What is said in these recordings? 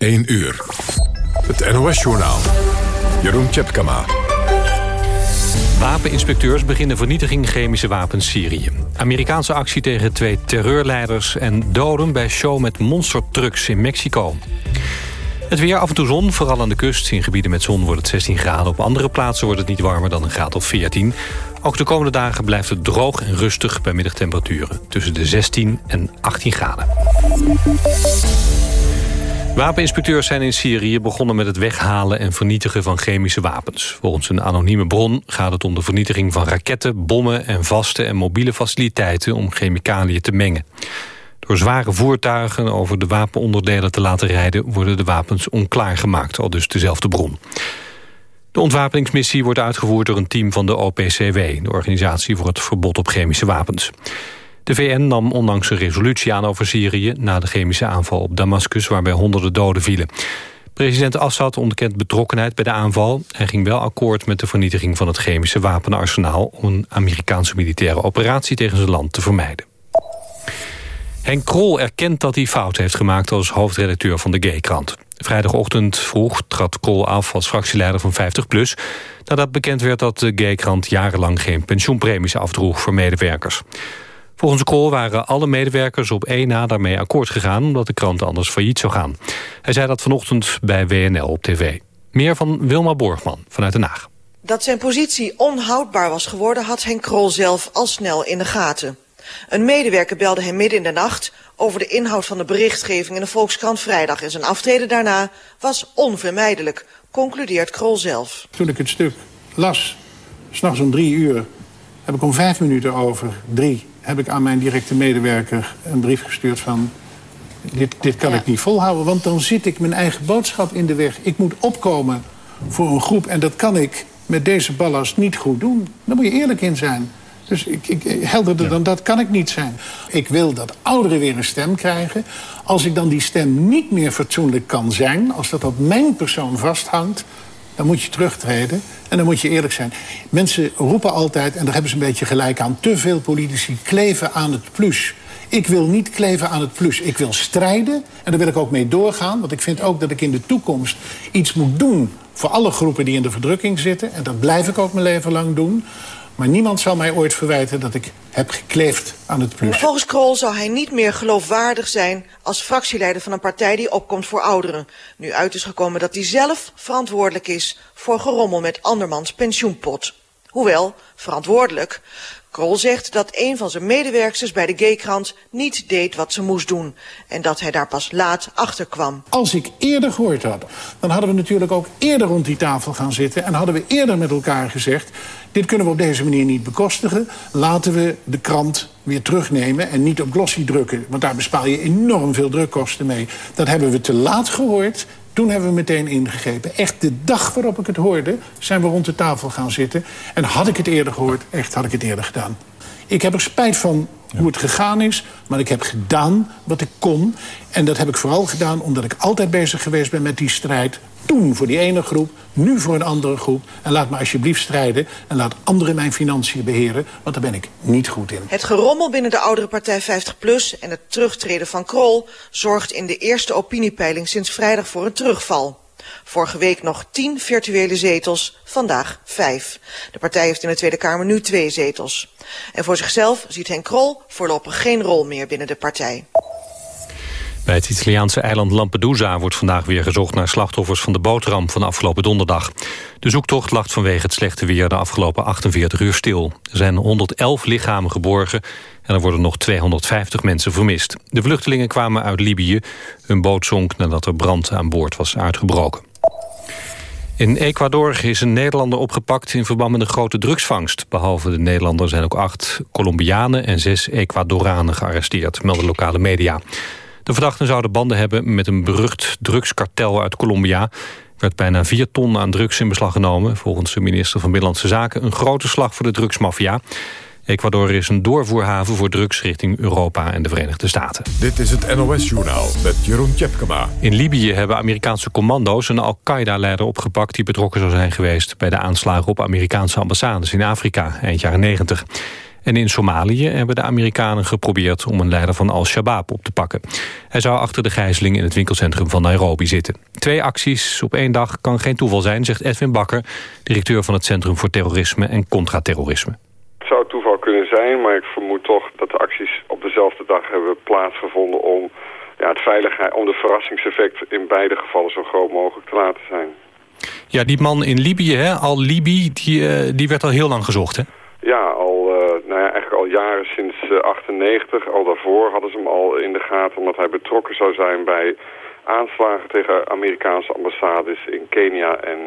1 uur. Het NOS-journaal. Jeroen Tjepkama. Wapeninspecteurs beginnen vernietiging chemische wapens Syrië. Amerikaanse actie tegen twee terreurleiders... en doden bij show met monstertrucks in Mexico. Het weer af en toe zon, vooral aan de kust. In gebieden met zon wordt het 16 graden. Op andere plaatsen wordt het niet warmer dan een graad of 14. Ook de komende dagen blijft het droog en rustig bij middagtemperaturen. Tussen de 16 en 18 graden. Wapeninspecteurs zijn in Syrië begonnen met het weghalen en vernietigen van chemische wapens. Volgens een anonieme bron gaat het om de vernietiging van raketten, bommen en vaste en mobiele faciliteiten om chemicaliën te mengen. Door zware voertuigen over de wapenonderdelen te laten rijden worden de wapens onklaargemaakt, al dus dezelfde bron. De ontwapeningsmissie wordt uitgevoerd door een team van de OPCW... de Organisatie voor het Verbod op Chemische Wapens. De VN nam onlangs een resolutie aan over Syrië... na de chemische aanval op Damascus, waarbij honderden doden vielen. President Assad ontkent betrokkenheid bij de aanval. Hij ging wel akkoord met de vernietiging van het chemische wapenarsenaal... om een Amerikaanse militaire operatie tegen zijn land te vermijden. Henk Krol erkent dat hij fout heeft gemaakt als hoofdredacteur van de G-krant. Vrijdagochtend vroeg trad Krol af als fractieleider van 50PLUS... nadat bekend werd dat de G-krant jarenlang geen pensioenpremies afdroeg voor medewerkers. Volgens Krol waren alle medewerkers op één na daarmee akkoord gegaan... omdat de krant anders failliet zou gaan. Hij zei dat vanochtend bij WNL op tv. Meer van Wilma Borgman vanuit Den Haag. Dat zijn positie onhoudbaar was geworden had Henk Krol zelf al snel in de gaten. Een medewerker belde hem midden in de nacht over de inhoud van de berichtgeving in de Volkskrant vrijdag. En zijn aftreden daarna was onvermijdelijk, concludeert Krol zelf. Toen ik het stuk las, s'nachts om drie uur, heb ik om vijf minuten over drie... heb ik aan mijn directe medewerker een brief gestuurd van... dit, dit kan ik niet volhouden, want dan zit ik mijn eigen boodschap in de weg. Ik moet opkomen voor een groep en dat kan ik met deze ballast niet goed doen. Daar moet je eerlijk in zijn. Dus ik, ik, helderder dan dat kan ik niet zijn. Ik wil dat ouderen weer een stem krijgen. Als ik dan die stem niet meer fatsoenlijk kan zijn... als dat op mijn persoon vasthangt... dan moet je terugtreden en dan moet je eerlijk zijn. Mensen roepen altijd, en daar hebben ze een beetje gelijk aan... te veel politici kleven aan het plus. Ik wil niet kleven aan het plus. Ik wil strijden en daar wil ik ook mee doorgaan. Want ik vind ook dat ik in de toekomst iets moet doen... voor alle groepen die in de verdrukking zitten. En dat blijf ik ook mijn leven lang doen. Maar niemand zal mij ooit verwijten dat ik heb gekleefd aan het plus. Volgens Krol zou hij niet meer geloofwaardig zijn als fractieleider van een partij die opkomt voor ouderen. Nu uit is gekomen dat hij zelf verantwoordelijk is voor gerommel met andermans pensioenpot. Hoewel, verantwoordelijk, Krol zegt dat een van zijn medewerkers bij de G-krant niet deed wat ze moest doen. En dat hij daar pas laat achter kwam. Als ik eerder gehoord had, dan hadden we natuurlijk ook eerder rond die tafel gaan zitten... en hadden we eerder met elkaar gezegd... dit kunnen we op deze manier niet bekostigen. Laten we de krant weer terugnemen en niet op glossy drukken. Want daar bespaar je enorm veel drukkosten mee. Dat hebben we te laat gehoord. Toen hebben we meteen ingegrepen. Echt de dag waarop ik het hoorde, zijn we rond de tafel gaan zitten. En had ik het eerder gehoord, echt had ik het eerder gedaan. Ik heb er spijt van hoe het gegaan is, maar ik heb gedaan wat ik kon. En dat heb ik vooral gedaan omdat ik altijd bezig geweest ben met die strijd. Toen voor die ene groep, nu voor een andere groep. En laat me alsjeblieft strijden en laat anderen mijn financiën beheren... want daar ben ik niet goed in. Het gerommel binnen de oudere partij 50PLUS en het terugtreden van Krol... zorgt in de eerste opiniepeiling sinds vrijdag voor een terugval. Vorige week nog 10 virtuele zetels, vandaag 5. De partij heeft in de Tweede Kamer nu twee zetels. En voor zichzelf ziet Henk Krol voorlopig geen rol meer binnen de partij. Bij het Italiaanse eiland Lampedusa wordt vandaag weer gezocht naar slachtoffers van de bootramp van afgelopen donderdag. De zoektocht lag vanwege het slechte weer de afgelopen 48 uur stil. Er zijn 111 lichamen geborgen en er worden nog 250 mensen vermist. De vluchtelingen kwamen uit Libië. Hun boot zonk nadat er brand aan boord was uitgebroken. In Ecuador is een Nederlander opgepakt in verband met een grote drugsvangst. Behalve de Nederlander zijn ook acht Colombianen en zes Ecuadoranen gearresteerd, melden lokale media. De verdachten zouden banden hebben met een berucht drugskartel uit Colombia. Er werd bijna 4 ton aan drugs in beslag genomen. Volgens de minister van Binnenlandse Zaken een grote slag voor de drugsmafia. Ecuador is een doorvoerhaven voor drugs richting Europa en de Verenigde Staten. Dit is het NOS-journaal met Jeroen Tjepkema. In Libië hebben Amerikaanse commando's een Al-Qaeda-leider opgepakt... die betrokken zou zijn geweest bij de aanslagen op Amerikaanse ambassades in Afrika eind jaren 90. En in Somalië hebben de Amerikanen geprobeerd om een leider van Al-Shabaab op te pakken. Hij zou achter de gijzeling in het winkelcentrum van Nairobi zitten. Twee acties op één dag kan geen toeval zijn, zegt Edwin Bakker... directeur van het Centrum voor Terrorisme en Contraterrorisme. Het zou toeval kunnen zijn, maar ik vermoed toch dat de acties op dezelfde dag hebben plaatsgevonden... om, ja, het veiligheid, om de verrassingseffect in beide gevallen zo groot mogelijk te laten zijn. Ja, die man in Libië, hè, Al-Libi, die, uh, die werd al heel lang gezocht, hè? Ja, al, uh, nou ja, eigenlijk al jaren sinds uh, eh, 98. Al daarvoor hadden ze hem al in de gaten omdat hij betrokken zou zijn bij aanslagen tegen Amerikaanse ambassades in Kenia en,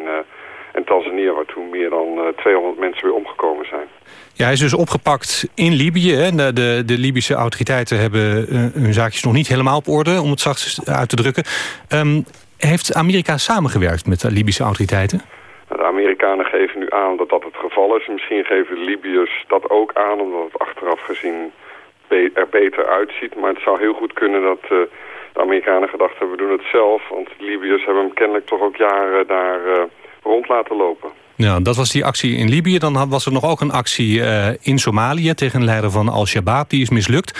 en Tanzania, waar toen meer dan 200 mensen weer omgekomen zijn. Ja, hij is dus opgepakt in Libië. Hè. De, de, de, Libische autoriteiten hebben hun zaakjes nog niet helemaal op orde, om het zachtst uit te drukken. Um, heeft Amerika samengewerkt met de Libische autoriteiten? Amerikanen geven nu aan dat dat het geval is. Misschien geven de Libiërs dat ook aan, omdat het achteraf gezien er beter uitziet. Maar het zou heel goed kunnen dat uh, de Amerikanen gedacht hebben, we doen het zelf. Want de Libiërs hebben hem kennelijk toch ook jaren daar uh, rond laten lopen. Ja, dat was die actie in Libië. Dan was er nog ook een actie uh, in Somalië tegen een leider van Al-Shabaab. Die is mislukt.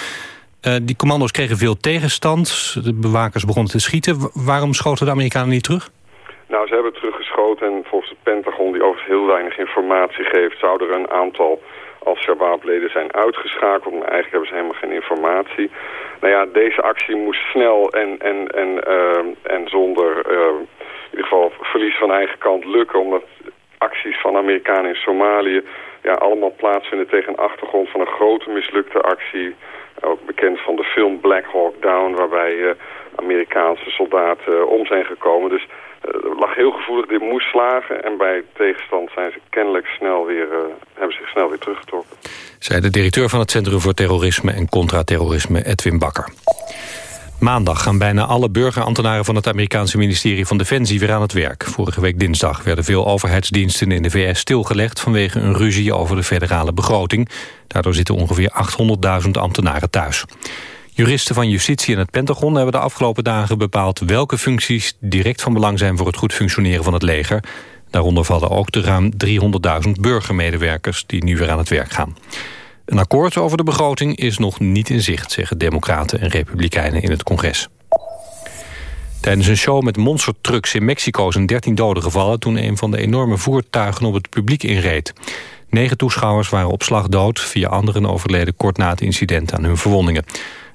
Die commando's kregen veel tegenstand. De bewakers begonnen te schieten. Waarom schoten de Amerikanen niet terug? Nou, ze hebben en volgens het Pentagon, die overigens heel weinig informatie geeft, zouden er een aantal als Shabaab-leden zijn uitgeschakeld. Maar eigenlijk hebben ze helemaal geen informatie. Nou ja, deze actie moest snel en, en, en, uh, en zonder uh, in ieder geval verlies van eigen kant lukken. Omdat acties van Amerikanen in Somalië ja, allemaal plaatsvinden tegen een achtergrond van een grote mislukte actie ook bekend van de film Black Hawk Down, waarbij uh, Amerikaanse soldaten om zijn gekomen. Dus uh, lag heel gevoelig, dit moest slagen. En bij tegenstand zijn ze kennelijk snel weer, hebben zich snel weer teruggetrokken. Zij de directeur van het Centrum voor Terrorisme en Contraterrorisme, Edwin Bakker. Maandag gaan bijna alle burgerambtenaren van het Amerikaanse ministerie van Defensie weer aan het werk. Vorige week dinsdag werden veel overheidsdiensten in de VS stilgelegd vanwege een ruzie over de federale begroting. Daardoor zitten ongeveer 800.000 ambtenaren thuis. Juristen van Justitie en het Pentagon hebben de afgelopen dagen bepaald welke functies direct van belang zijn voor het goed functioneren van het leger. Daaronder vallen ook de ruim 300.000 burgermedewerkers die nu weer aan het werk gaan. Een akkoord over de begroting is nog niet in zicht... zeggen democraten en republikeinen in het congres. Tijdens een show met monstertrucks in Mexico zijn 13 doden gevallen... toen een van de enorme voertuigen op het publiek inreed. Negen toeschouwers waren op slag dood. Vier anderen overleden kort na het incident aan hun verwondingen.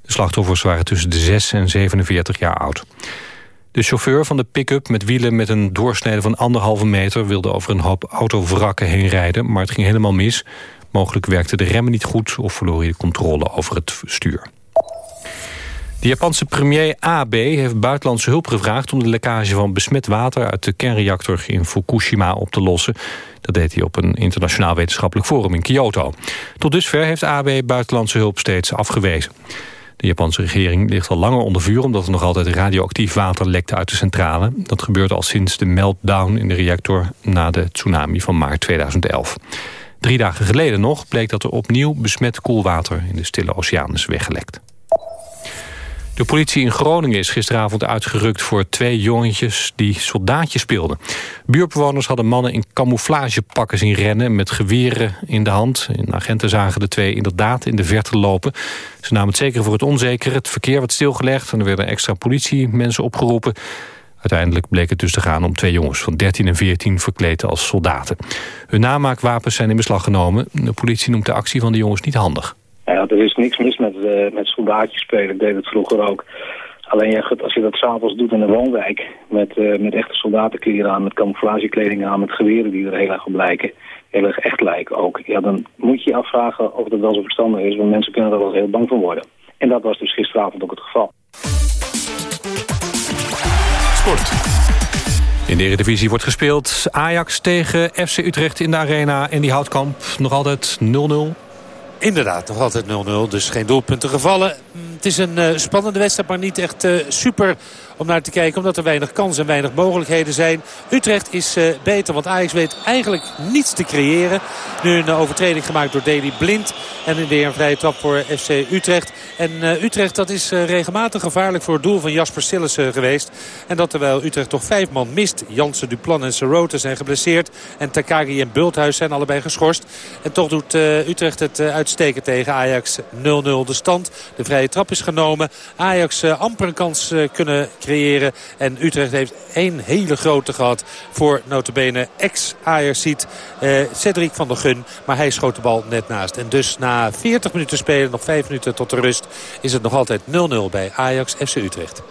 De slachtoffers waren tussen de 6 en 47 jaar oud. De chauffeur van de pick-up met wielen met een doorsnede van anderhalve meter... wilde over een hoop autovrakken heen rijden, maar het ging helemaal mis. Mogelijk werkten de remmen niet goed of verloor hij de controle over het stuur. De Japanse premier Abe heeft buitenlandse hulp gevraagd... om de lekkage van besmet water uit de kernreactor in Fukushima op te lossen. Dat deed hij op een internationaal wetenschappelijk forum in Kyoto. Tot dusver heeft Abe buitenlandse hulp steeds afgewezen. De Japanse regering ligt al langer onder vuur... omdat er nog altijd radioactief water lekte uit de centrale. Dat gebeurt al sinds de meltdown in de reactor... na de tsunami van maart 2011. Drie dagen geleden nog bleek dat er opnieuw besmet koelwater in de Stille Oceaan is weggelekt. De politie in Groningen is gisteravond uitgerukt voor twee jongetjes die soldaatje speelden. Buurbewoners hadden mannen in camouflagepakken zien rennen met geweren in de hand. Agenten zagen de twee inderdaad in de verte lopen. Ze namen het zeker voor het onzekere. Het verkeer werd stilgelegd en er werden extra politiemensen opgeroepen. Uiteindelijk bleek het dus te gaan om twee jongens van 13 en 14 verkleed als soldaten. Hun namaakwapens zijn in beslag genomen. De politie noemt de actie van de jongens niet handig. Ja, er is niks mis met, uh, met soldaatjes spelen. Ik deed het vroeger ook. Alleen ja, als je dat s'avonds doet in een woonwijk... Met, uh, met echte soldatenkleren aan, met camouflagekleding aan... met geweren die er heel erg op lijken, heel erg echt lijken ook... ja, dan moet je je afvragen of dat wel zo verstandig is... want mensen kunnen er wel heel bang van worden. En dat was dus gisteravond ook het geval. In de Eredivisie wordt gespeeld Ajax tegen FC Utrecht in de Arena. En die houtkamp nog altijd 0-0. Inderdaad, nog altijd 0-0. Dus geen doelpunten gevallen. Mm, het is een uh, spannende wedstrijd, maar niet echt uh, super om naar te kijken. Omdat er weinig kansen en weinig mogelijkheden zijn. Utrecht is uh, beter, want Ajax weet eigenlijk niets te creëren. Nu een overtreding gemaakt door Deli Blind. En weer een vrije trap voor FC Utrecht. En uh, Utrecht dat is regelmatig gevaarlijk voor het doel van Jasper Sillissen geweest. En dat terwijl Utrecht toch vijf man mist. Jansen, Duplan en Serote zijn geblesseerd. En Takagi en Bulthuis zijn allebei geschorst. En toch doet Utrecht het uit uitstekend tegen Ajax 0-0 de stand. De vrije trap is genomen. Ajax amper een kans kunnen creëren. En Utrecht heeft één hele grote gehad voor notabene ex-Ajaxiet Cedric van der Gun. Maar hij schoot de bal net naast. En dus na 40 minuten spelen, nog 5 minuten tot de rust... is het nog altijd 0-0 bij Ajax FC Utrecht.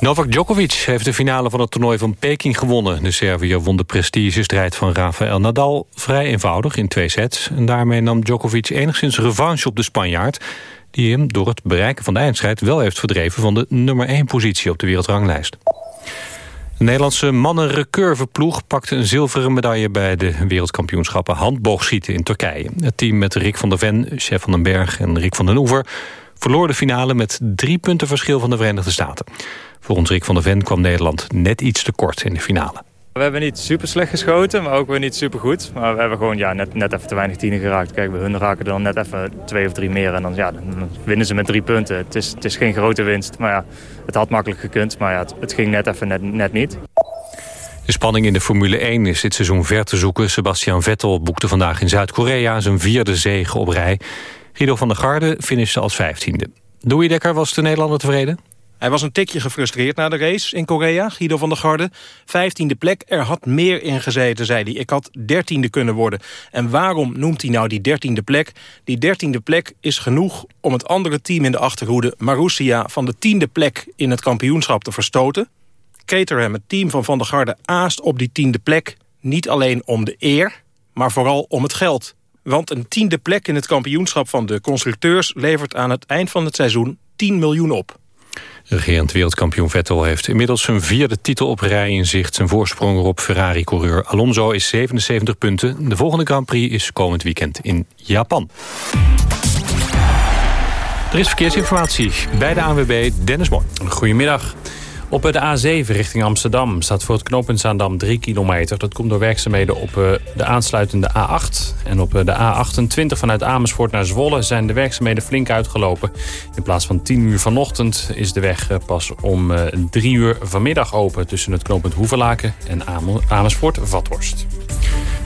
Novak Djokovic heeft de finale van het toernooi van Peking gewonnen. De Serviër won de prestigestrijd van Rafael Nadal vrij eenvoudig in twee sets. En daarmee nam Djokovic enigszins revanche op de Spanjaard... die hem door het bereiken van de eindstrijd wel heeft verdreven... van de nummer 1 positie op de wereldranglijst. De Nederlandse mannenrecurveploeg pakte een zilveren medaille... bij de wereldkampioenschappen handboogschieten in Turkije. Het team met Rick van der Ven, Chef van den Berg en Rick van den Oever... verloor de finale met drie punten verschil van de Verenigde Staten. Volgens Rick van der Ven kwam Nederland net iets te kort in de finale. We hebben niet super slecht geschoten, maar ook weer niet super goed. Maar we hebben gewoon ja, net, net even te weinig tienen geraakt. Kijk, bij hun raken dan net even twee of drie meer. En dan, ja, dan winnen ze met drie punten. Het is, het is geen grote winst. Maar ja, het had makkelijk gekund. Maar ja, het, het ging net even net, net niet. De spanning in de Formule 1 is dit seizoen ver te zoeken. Sebastian Vettel boekte vandaag in Zuid-Korea zijn vierde zege op rij. Guido van der Garde finishte als vijftiende. Louis Dekker was de Nederlander tevreden? Hij was een tikje gefrustreerd na de race in Korea, Guido van der Garde. Vijftiende plek, er had meer in gezeten, zei hij. Ik had dertiende kunnen worden. En waarom noemt hij nou die dertiende plek? Die dertiende plek is genoeg om het andere team in de achterhoede... Marussia van de tiende plek in het kampioenschap te verstoten. Caterham, het team van Van der Garde, aast op die tiende plek... niet alleen om de eer, maar vooral om het geld. Want een tiende plek in het kampioenschap van de constructeurs... levert aan het eind van het seizoen 10 miljoen op. Regerend wereldkampioen Vettel heeft inmiddels zijn vierde titel op rij in zicht. Zijn voorsprong op Ferrari-coureur Alonso is 77 punten. De volgende Grand Prix is komend weekend in Japan. Er is verkeersinformatie bij de ANWB Dennis Mooi. Goedemiddag. Op de A7 richting Amsterdam staat voor het knooppunt Zaandam 3 kilometer. Dat komt door werkzaamheden op eh, de aansluitende A8. En op eh, de A28 vanuit Amersfoort naar Zwolle zijn de werkzaamheden flink uitgelopen. In plaats van 10 uur vanochtend is de weg eh, pas om 3 uur vanmiddag open... tussen het knooppunt Hoevelaken en Amersfoort-Vathorst.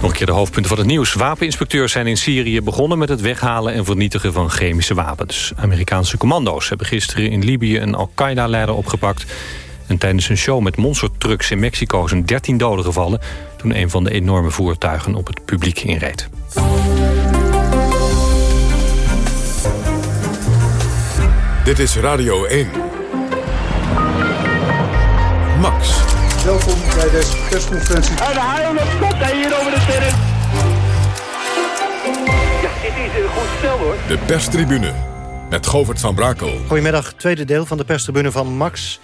Nog een keer de hoofdpunten van het nieuws. Wapeninspecteurs zijn in Syrië begonnen met het weghalen en vernietigen van chemische wapens. Amerikaanse commando's hebben gisteren in Libië een Al-Qaeda-leider opgepakt. En tijdens een show met monstertrucks in Mexico zijn 13 doden gevallen... toen een van de enorme voertuigen op het publiek inreed. Dit is Radio 1. Max. Welkom bij deze persconferentie. En de haal hij hier over de sterren. Ja, dit is een goed stel hoor. De perstribune met Govert van Brakel. Goedemiddag, tweede deel van de perstribune van Max.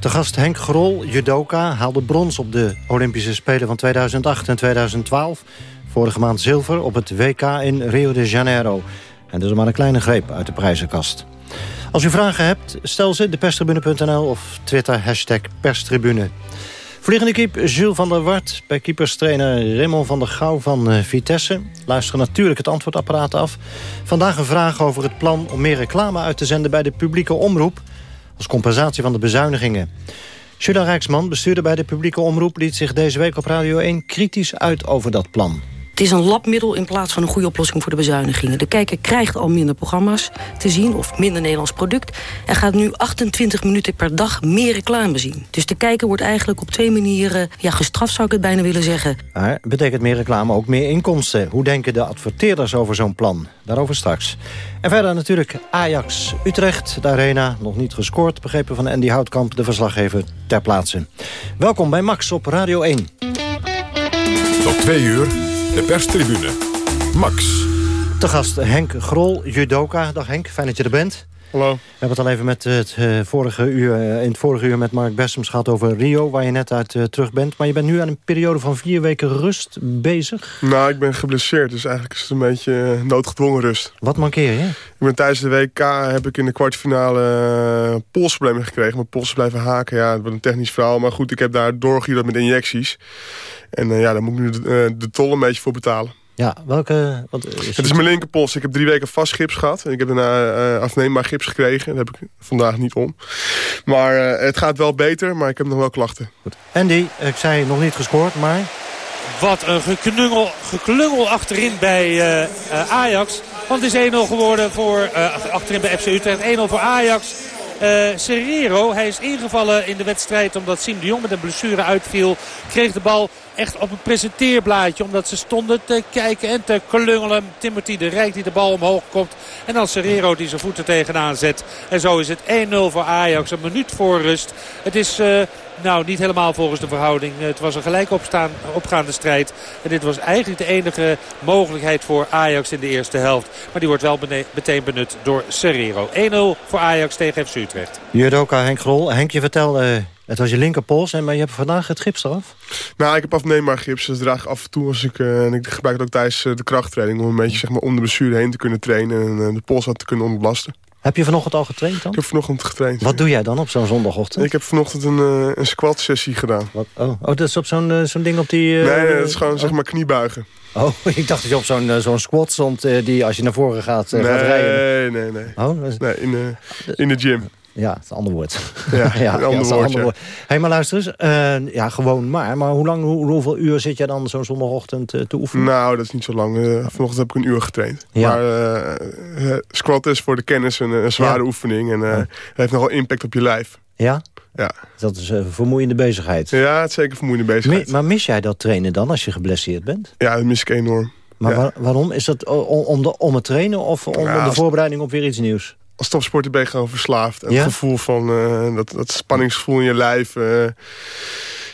De gast Henk Grol, judoka, haalde brons op de Olympische Spelen van 2008 en 2012. Vorige maand zilver op het WK in Rio de Janeiro. En dus maar een kleine greep uit de prijzenkast. Als u vragen hebt, stel ze deperstribune.nl of Twitter hashtag perstribune. Vliegende keep Jules van der Wart bij keeperstrainer Raymond van der Gouw van eh, Vitesse. Luisteren natuurlijk het antwoordapparaat af. Vandaag een vraag over het plan om meer reclame uit te zenden bij de publieke omroep als compensatie van de bezuinigingen. Judah Rijksman, bestuurder bij de publieke omroep... liet zich deze week op Radio 1 kritisch uit over dat plan. Het is een labmiddel in plaats van een goede oplossing voor de bezuinigingen. De kijker krijgt al minder programma's te zien of minder Nederlands product... en gaat nu 28 minuten per dag meer reclame zien. Dus de kijker wordt eigenlijk op twee manieren ja, gestraft, zou ik het bijna willen zeggen. Maar betekent meer reclame ook meer inkomsten? Hoe denken de adverteerders over zo'n plan? Daarover straks. En verder natuurlijk Ajax Utrecht, de arena, nog niet gescoord... begrepen van Andy Houtkamp, de verslaggever ter plaatse. Welkom bij Max op Radio 1. Tot twee uur de perstribune. Max. Te gast Henk Grol, judoka. Dag Henk, fijn dat je er bent. Hallo. We hebben het al even met het, uh, vorige uur, uh, in het vorige uur met Mark Bessems gehad over Rio... waar je net uit uh, terug bent. Maar je bent nu aan een periode van vier weken rust bezig. Nou, ik ben geblesseerd, dus eigenlijk is het een beetje noodgedwongen rust. Wat mankeer je? Ik ben tijdens de WK heb ik in de kwartfinale polsproblemen gekregen. Mijn polsen blijven haken, ja, het wordt een technisch verhaal. Maar goed, ik heb daar doorgehuurd met injecties. En ja, daar moet ik nu de, de tol een beetje voor betalen. Ja, welke... Wat is het is mijn linkerpols. Ik heb drie weken vast gips gehad. En ik heb daarna uh, afneembaar gips gekregen. Dat heb ik vandaag niet om. Maar uh, het gaat wel beter, maar ik heb nog wel klachten. Goed. Andy, ik zei nog niet gescoord, maar... Wat een geklungel, geklungel achterin bij uh, Ajax. Want het is 1-0 geworden voor, uh, achterin bij FC Utrecht. 1-0 voor Ajax. Uh, Serrero, hij is ingevallen in de wedstrijd omdat Siem de Jong met een blessure uitviel. Kreeg de bal echt op een presenteerblaadje. Omdat ze stonden te kijken en te klungelen. Timothy de Rijk die de bal omhoog komt. En dan Serrero die zijn voeten tegenaan zet. En zo is het 1-0 voor Ajax. Een minuut voor rust. Het is... Uh, nou, niet helemaal volgens de verhouding. Het was een gelijk opstaan, opgaande strijd. En dit was eigenlijk de enige mogelijkheid voor Ajax in de eerste helft. Maar die wordt wel meteen benut door Serrero. 1-0 voor Ajax tegen FC Utrecht. Judoka Henk Grol. Henk, je vertelde het was je linkerpols, maar je hebt vandaag het gips eraf? Nou, ik heb afneembaar gips. Dus draag ik af en toe als ik... Uh, en ik gebruik het ook tijdens uh, de krachttraining... om een beetje zeg maar, om de blessure heen te kunnen trainen... en uh, de pols wat te kunnen ontlasten. Heb je vanochtend al getraind dan? Ik heb vanochtend getraind. Wat doe jij dan op zo'n zondagochtend? Ik heb vanochtend een, een squat sessie gedaan. Wat? Oh. oh, dat is op zo'n zo'n ding op die... nee, nee, dat is gewoon zeg maar kniebuigen. Oh, ik dacht dat je op zo'n zo'n squat stond die als je naar voren gaat, nee, gaat rijden. Nee, nee, nee. Oh, is... Nee, in de, in de gym. Ja, het ander woord. Ja, ja, een ander, ja, woord, ander woord. hey, maar luister eens. Uh, ja, gewoon maar. Maar hoe lang, hoe, hoeveel uur zit jij dan zo'n zondagochtend uh, te oefenen? Nou, dat is niet zo lang. Uh, vanochtend heb ik een uur getraind. Ja. Maar squat is voor de kennis een, een zware oefening. En het heeft nogal impact op je lijf. Ja? Ja. Dat is een vermoeiende bezigheid. Ja, het is zeker vermoeiende bezigheid. Mi maar mis jij dat trainen dan als je geblesseerd bent? Ja, dat mis ik enorm. Maar waar, waarom? Is dat om, de, om het trainen of om de voorbereiding op weer iets nieuws? Als topsporter ben je gewoon verslaafd. En het gevoel van uh, dat, dat spanningsgevoel in je lijf. Uh,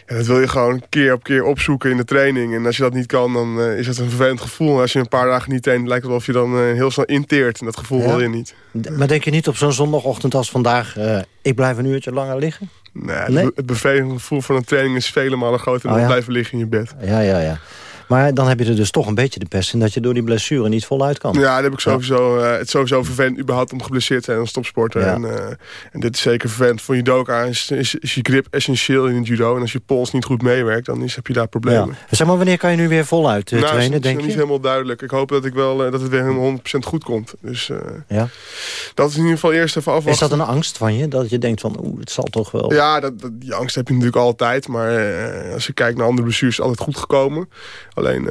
ja, dat wil je gewoon keer op keer opzoeken in de training. En als je dat niet kan, dan uh, is het een vervelend gevoel. En als je een paar dagen niet traint, lijkt het alsof je dan heel snel inteert. En dat gevoel ja. wil je niet. Maar denk je niet op zo'n zondagochtend als vandaag... ik blijf een uurtje langer liggen? Nee, nee? het bevelende gevoel van een training is vele malen groter dan oh, blijven liggen in je bed. Ja, ja, ja. Maar dan heb je er dus toch een beetje de pest in... dat je door die blessure niet voluit kan. Ja, dat heb ik sowieso, uh, het sowieso vervelend überhaupt om geblesseerd te zijn als topsporter. En, uh, en, dit is zeker vervelend. Voor je is, is, is, je grip essentieel in het judo. En als je pols niet goed meewerkt, dan is, heb je daar problemen. Ja. Zeg maar, wanneer kan je nu weer voluit uh, nou, trainen, denk je? Dat is niet helemaal duidelijk. Ik hoop dat, ik wel, dat het weer helemaal 100% goed komt. Dus ja. dat is in ieder geval eerst even afwachten. Is dat een angst van je? Dat je denkt van, oeh, het zal toch wel... Ja, dat, dat, die angst heb je natuurlijk altijd. Maar als je kijkt naar andere blessures, is het altijd goed gekomen. Alleen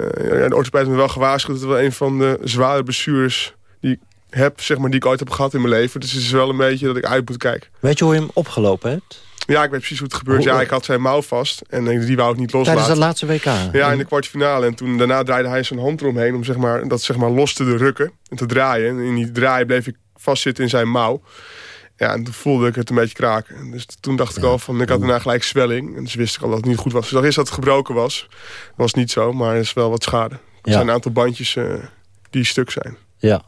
de orthopeed me wel gewaarschuwd... dat het wel een van de zware blessures die ik heb, zeg maar, die ik ooit heb gehad in mijn leven. Dus het is wel een beetje dat ik uit moet kijken. Weet je hoe je hem opgelopen hebt? Ja, ik weet precies hoe het gebeurt. Ja, ik had zijn mouw vast en die wou ik niet loslaten. Tijdens dat laatste WK? Ja, in de kwartfinale. En toen daarna draaide hij zijn hand eromheen om zeg maar, dat zeg maar, los te rukken en te draaien. En in die draaien bleef ik vastzitten in zijn mouw. Ja, en toen voelde ik het een beetje kraken. Dus toen dacht ik al van, ik had daarna gelijk zwelling. En dus wist ik al dat het niet goed was. Dus dacht eerst dat het gebroken was. Dat was niet zo, maar er is wel wat schade. Er zijn een aantal bandjes uh, die stuk zijn. Ja,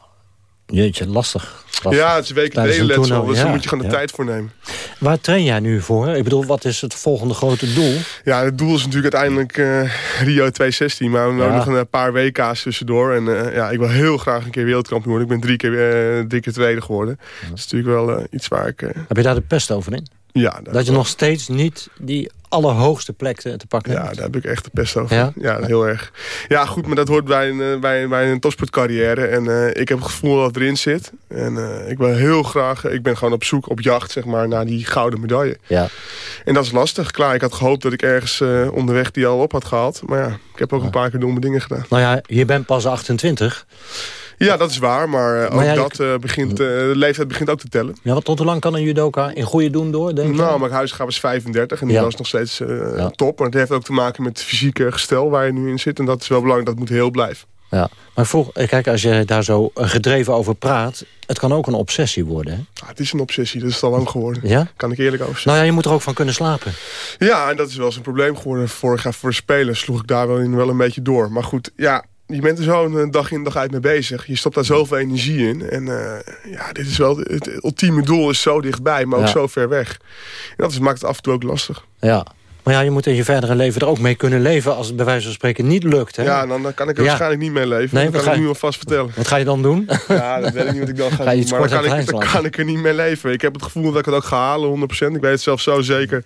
jeetje, lastig. lastig. Ja, het is weken letsel, dus ja, daar moet je gewoon de tijd voor nemen. Waar train jij nu voor? Ik bedoel, wat is het volgende grote doel? Ja, het doel is natuurlijk uiteindelijk uh, Rio 216. Maar we hebben nog een paar WK's tussendoor. En uh, ja, ik wil heel graag een keer wereldkampioen worden. Ik ben drie keer, uh, drie keer tweede geworden. Dat is natuurlijk wel iets waar ik... Heb je daar de pest over in? Ja. Dat je nog steeds niet die allerhoogste plek te, te pakken Ja, daar heb ik echt de pest over. Ja? ja, heel erg. Ja, goed, maar dat hoort bij een, bij, bij een topsportcarrière. En uh, ik heb het gevoel dat het erin zit. En uh, ik wil heel graag... Ik ben gewoon op zoek, op jacht, zeg maar, naar die gouden medaille. Ja. En dat is lastig. Klaar, ik had gehoopt dat ik ergens uh, onderweg die al op had gehaald. Maar ja, ik heb ook ja. een paar keer domme dingen gedaan. Nou ja, je bent pas 28. Ja, dat is waar, maar, maar ook ja, dat uh, begint, uh, de leeftijd begint ook te tellen. Ja, wat tot hoe lang kan een judoka in goede doen door, denk je? Nou, mijn huisgaaf is 35 en die ja. was nog steeds uh, ja. top. Maar het heeft ook te maken met het fysieke gestel waar je nu in zit. En dat is wel belangrijk, dat moet heel blijven. Ja, maar vroeg, kijk, als je daar zo gedreven over praat... het kan ook een obsessie worden, hè? Ja, het is een obsessie, dat is al lang geworden. Ja? Kan ik eerlijk over zeggen. Nou ja, je moet er ook van kunnen slapen. Ja, en dat is wel eens een probleem geworden. Vorig jaar voor Spelen sloeg ik daar wel, in, wel een beetje door. Maar goed, ja, je bent er zo een dag in dag uit mee bezig. Je stopt daar zoveel energie in. En uh, ja, dit is wel het ultieme doel is zo dichtbij, maar ook ja. zo ver weg. En dat is, maakt het af en toe ook lastig. Ja. Maar ja, je moet in je verdere leven er ook mee kunnen leven... als het bij wijze van spreken niet lukt. Hè? Ja, dan, dan kan ik er ja. waarschijnlijk niet mee leven. Nee, dat kan ik nu alvast vertellen. Wat ga je dan doen? Ja, dat weet ik niet wat ik dan ga, ga doen. Maar dan kan, ik, dan kan ik er niet mee leven. Ik heb het gevoel dat ik het ook ga halen, 100%. Ik weet het zelf zo zeker.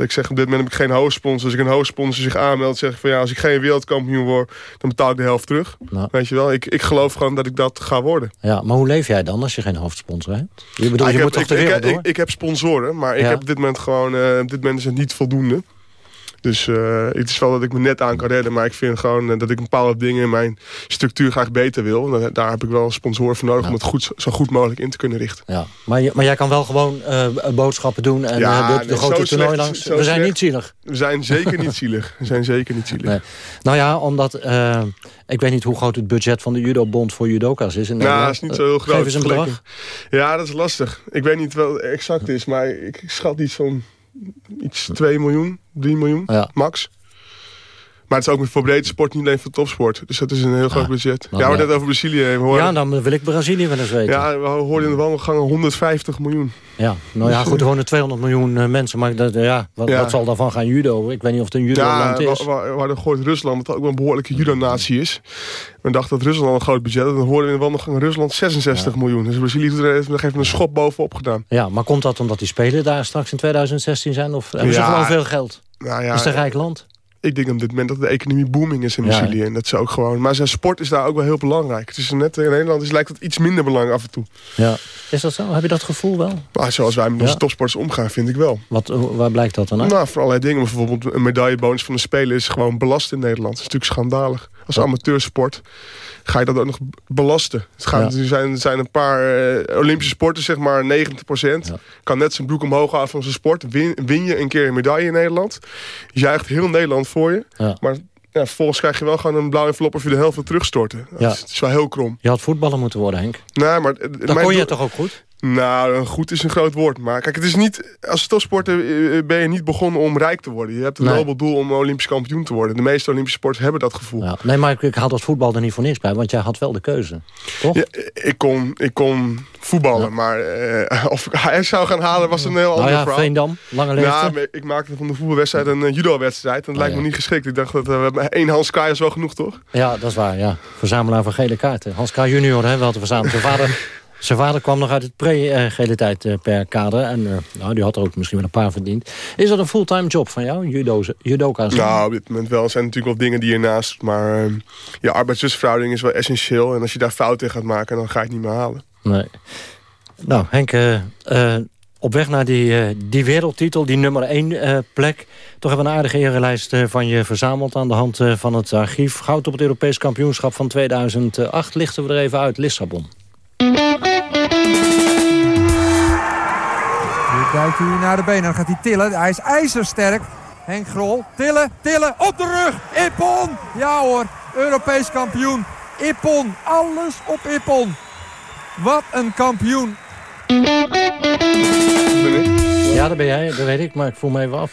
Dat ik zeg, op dit moment heb ik geen hoofdsponsor. Als ik een hoofdsponsor zich aanmeld, zeg ik van... ja, als ik geen wereldkampioen word, dan betaal ik de helft terug. Nou. Weet je wel, ik, ik geloof gewoon dat ik dat ga worden. Ja, maar hoe leef jij dan als je geen hoofdsponsor hebt? Je bedoel, je ik moet heb, toch de ik, wereld ik, ik, ik, heb sponsoren, maar ik heb op dit moment gewoon... Uh, op dit moment is het niet voldoende. Dus uh, het is wel dat ik me net aan kan redden. Maar ik vind gewoon dat ik een bepaalde dingen in mijn structuur graag beter wil. En daar heb ik wel een sponsor voor nodig om het goed, zo goed mogelijk in te kunnen richten. Ja. Maar, maar jij kan wel gewoon boodschappen doen en ja, de, de grote toernooi langs. We zijn niet zielig. We zijn zeker niet zielig. We zijn zeker niet zielig. Nee. Nou ja, omdat... ik weet niet hoe groot het budget van de judobond voor judoka's is. In nou, dat is niet zo heel groot. Geef eens een bedrag. Ja, dat is lastig. Ik weet niet wel exact is, maar ik schat iets van iets 2 miljoen, 3 miljoen, max. Maar het is ook voor breedte sport, niet alleen voor topsport. Dus dat is een heel groot budget. Ja, we hebben net over Brazilië. ja, dan wil ik Brazilië wel eens weten. Ja, we hoorden in de wandelgangen 150 miljoen. Ja, nou ja, goed, er wonen 200 miljoen eh, mensen. Maar dat, ja, wat, wat, zal daarvan gaan judo? Ik weet niet of het een judo-land ja, is. Waar, waar, gooit Rusland, wat ook wel een behoorlijke judo-natie is. We dachten dat Rusland een groot budget had. Dan hoorden in de wandelgangen Rusland 66 miljoen. Dus Brazilië heeft een schop bovenop gedaan. Ja, maar komt dat omdat die Spelen daar straks in 2016 zijn? Of hebben ze gewoon veel geld? Nou ja, is het een rijk land? Ik denk op dit moment dat de economie booming is in Brazilië. En dat ze ook gewoon. Maar zijn sport is daar ook wel heel belangrijk. Het is net in Nederland is, lijkt het iets minder belangrijk af en toe. Ja. Is dat zo? Heb je dat gevoel wel? Maar zoals wij met onze topsporters omgaan, vind ik wel. Wat, waar blijkt dat dan uit? Nou, voor allerlei dingen. Bijvoorbeeld een medaillebonus van de Spelen is gewoon belast in Nederland. Dat is natuurlijk schandalig. Als amateursport ga je dat ook nog belasten. Het gaat, er, zijn, er zijn een paar uh, Olympische sporten, zeg maar 90%. Kan net zijn broek omhoog houden van zijn sport. Win, win, je een keer een medaille in Nederland. Juicht heel Nederland voor je. Maar ja, vervolgens krijg je wel gewoon een blauwe envelop of je de helft wil terugstorten. Dat is, het is wel heel krom. Je had voetballer moeten worden, Henk. Nee, maar, Dan kon je toch ook goed? Nou, goed is een groot woord. Maar kijk, het is niet, als topsporter eh, eh, ben je niet begonnen om rijk te worden. Je hebt een nee. nobel doel om Olympisch kampioen te worden. De meeste Olympische sporters hebben dat gevoel. Ja, nee, maar ik, ik had dat voetbal er niet voor niks bij. Want jij had wel de keuze, toch? Ja, ik, kon, ik kon voetballen. Maar uh, of ik hij zou gaan halen was een heel nou ander ja, verhaal. Veendam, lange leeftijd. Ja, ik maakte van de voetbalwedstrijd een judo-wedstrijd. En dat lijkt me niet geschikt. Ik dacht dat uh, één Hans Kai is wel genoeg, toch? Ja, dat is waar. Ja. Verzamelaar van gele kaarten. Hans Kai junior, hè, wel te verzamelen. Zijn vader... Zijn vader kwam nog uit het pre-gele tijd eh, per kader. En uh, nou, die had er ook misschien wel een paar verdiend. Is dat een fulltime job van jou, judo's, judoka's? Nou, op dit moment wel. Er zijn natuurlijk wel dingen die ernaast. Maar uh, ja, arbeidsrustverhouding is wel essentieel. En als je daar fout in gaat maken, dan ga je het niet meer halen. Nee. Nou, Henk, op weg naar die, die wereldtitel, die nummer 1 plek. Toch hebben we een aardige erenlijst van je verzameld... aan de hand van het archief. Goud op het Europees kampioenschap van 2008 lichten we er even uit, Lissabon. Kijkt hij naar de benen. Dan gaat hij tillen. Hij is ijzersterk. Henk Grol. Tillen, tillen. Op de rug. Ippon. Ja hoor. Europees kampioen. Ippon. Alles op Ippon. Wat een kampioen. Ja, dat ben jij. Dat weet ik. Maar ik voel me even af.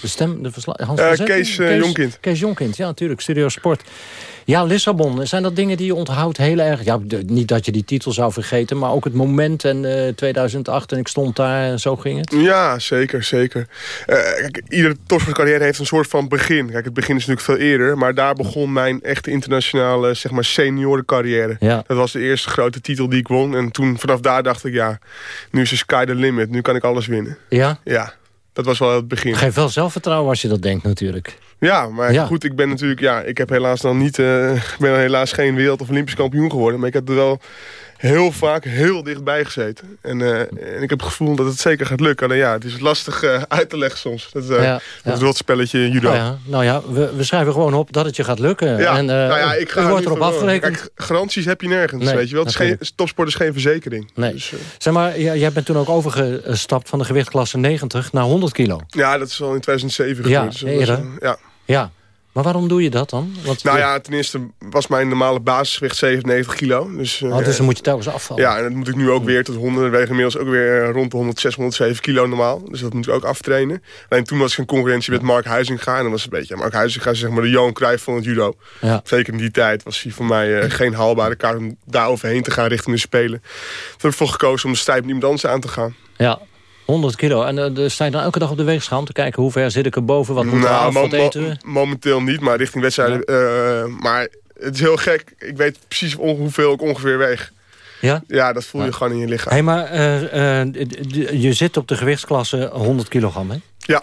De stem, de verslag... Hans uh, Kees, uh, Jonkind. Kees Jonkind, ja, natuurlijk. Studio Sport. Ja, Lissabon. Zijn dat dingen die je onthoudt heel erg? Ja, niet dat je die titel zou vergeten, maar ook het moment en uh, 2008 en ik stond daar en zo ging het? Ja, zeker, zeker. Uh, kijk, iedere topsportcarrière heeft een soort van begin. Kijk, het begin is natuurlijk veel eerder, maar daar begon mijn echte internationale, zeg maar, seniorencarrière. Ja. Dat was de eerste grote titel die ik won. En toen, vanaf daar dacht ik, ja, nu is de sky the limit. Nu kan ik alles winnen. Ja? Ja. Dat was wel het begin. Geef wel zelfvertrouwen als je dat denkt natuurlijk. Ja, maar goed, ik ben natuurlijk... Ja, ik heb helaas dan niet... Uh, ben helaas geen wereld- of Olympisch kampioen geworden. Maar ik heb er wel heel vaak heel dichtbij gezeten. En, uh, en ik heb het gevoel dat het zeker gaat lukken. Alleen ja, het is lastig uh, uit te leggen soms. Dat, uh, ja, dat ja. spelletje judo. Nou ja, nou ja we, we, schrijven gewoon op dat het je gaat lukken. Ja, en, nou ik ga wordt erop afgerekend. Kijk, garanties heb je nergens, nee, weet je wel. Het is geen, topsport is geen verzekering. Nee. Dus, zeg maar, jij bent toen ook overgestapt van de gewichtklasse 90 naar 100 kilo. Ja, dat is al in 2007 gebeurd. Ja, dus eerder. ja. ja. Maar waarom doe je dat dan? Want nou ja, ten eerste was mijn normale basisgewicht 97 kilo. Dus, oh, dus dan moet je telkens afvallen. Ja, en dat moet ik nu ook weer tot 100. We wegen inmiddels ook weer rond de 106, 107 kilo normaal. Dus dat moet ik ook aftrainen. Alleen toen was ik in concurrentie met Mark Huizinga. En dan was het een beetje... Mark Huizinga is zeg maar de Johan Cruijff van het judo. Ja. Zeker in die tijd was hij voor mij uh, geen haalbare kaart om daar overheen te gaan richting de Spelen. Toen heb ik voor gekozen om de strijd met iemand anders aan te gaan. Ja, 100 kilo. En uh, sta je dan elke dag op de weegschaal om te kijken hoe ver zit ik er boven? Wat moet nou, af, wat eten we? momenteel niet, maar richting wedstrijden. Ja. Uh, maar het is heel gek. Ik weet precies hoeveel ik ongeveer weeg. Ja? Ja, dat voel je gewoon in je lichaam. Hey, maar uh, je zit op de gewichtsklasse 100 kilogram, hè? Ja.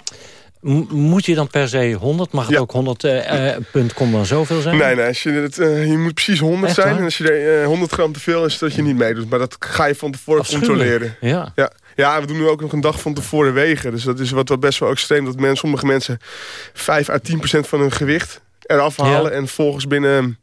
Moet je dan per se 100? Mag het ook 100 uh, punt kom dan zoveel zijn? Nee, nee als je, het, uh, je moet precies 100 zijn. En als je er 100 gram te veel is, dat je niet meedoet. Maar dat ga je van tevoren controleren. Ja. ja. Ja, we doen nu ook nog een dag van tevoren wegen. Dus dat is wat, wat best wel extreem. Dat men, sommige mensen 5 à 10 procent van hun gewicht eraf halen... en volgens binnen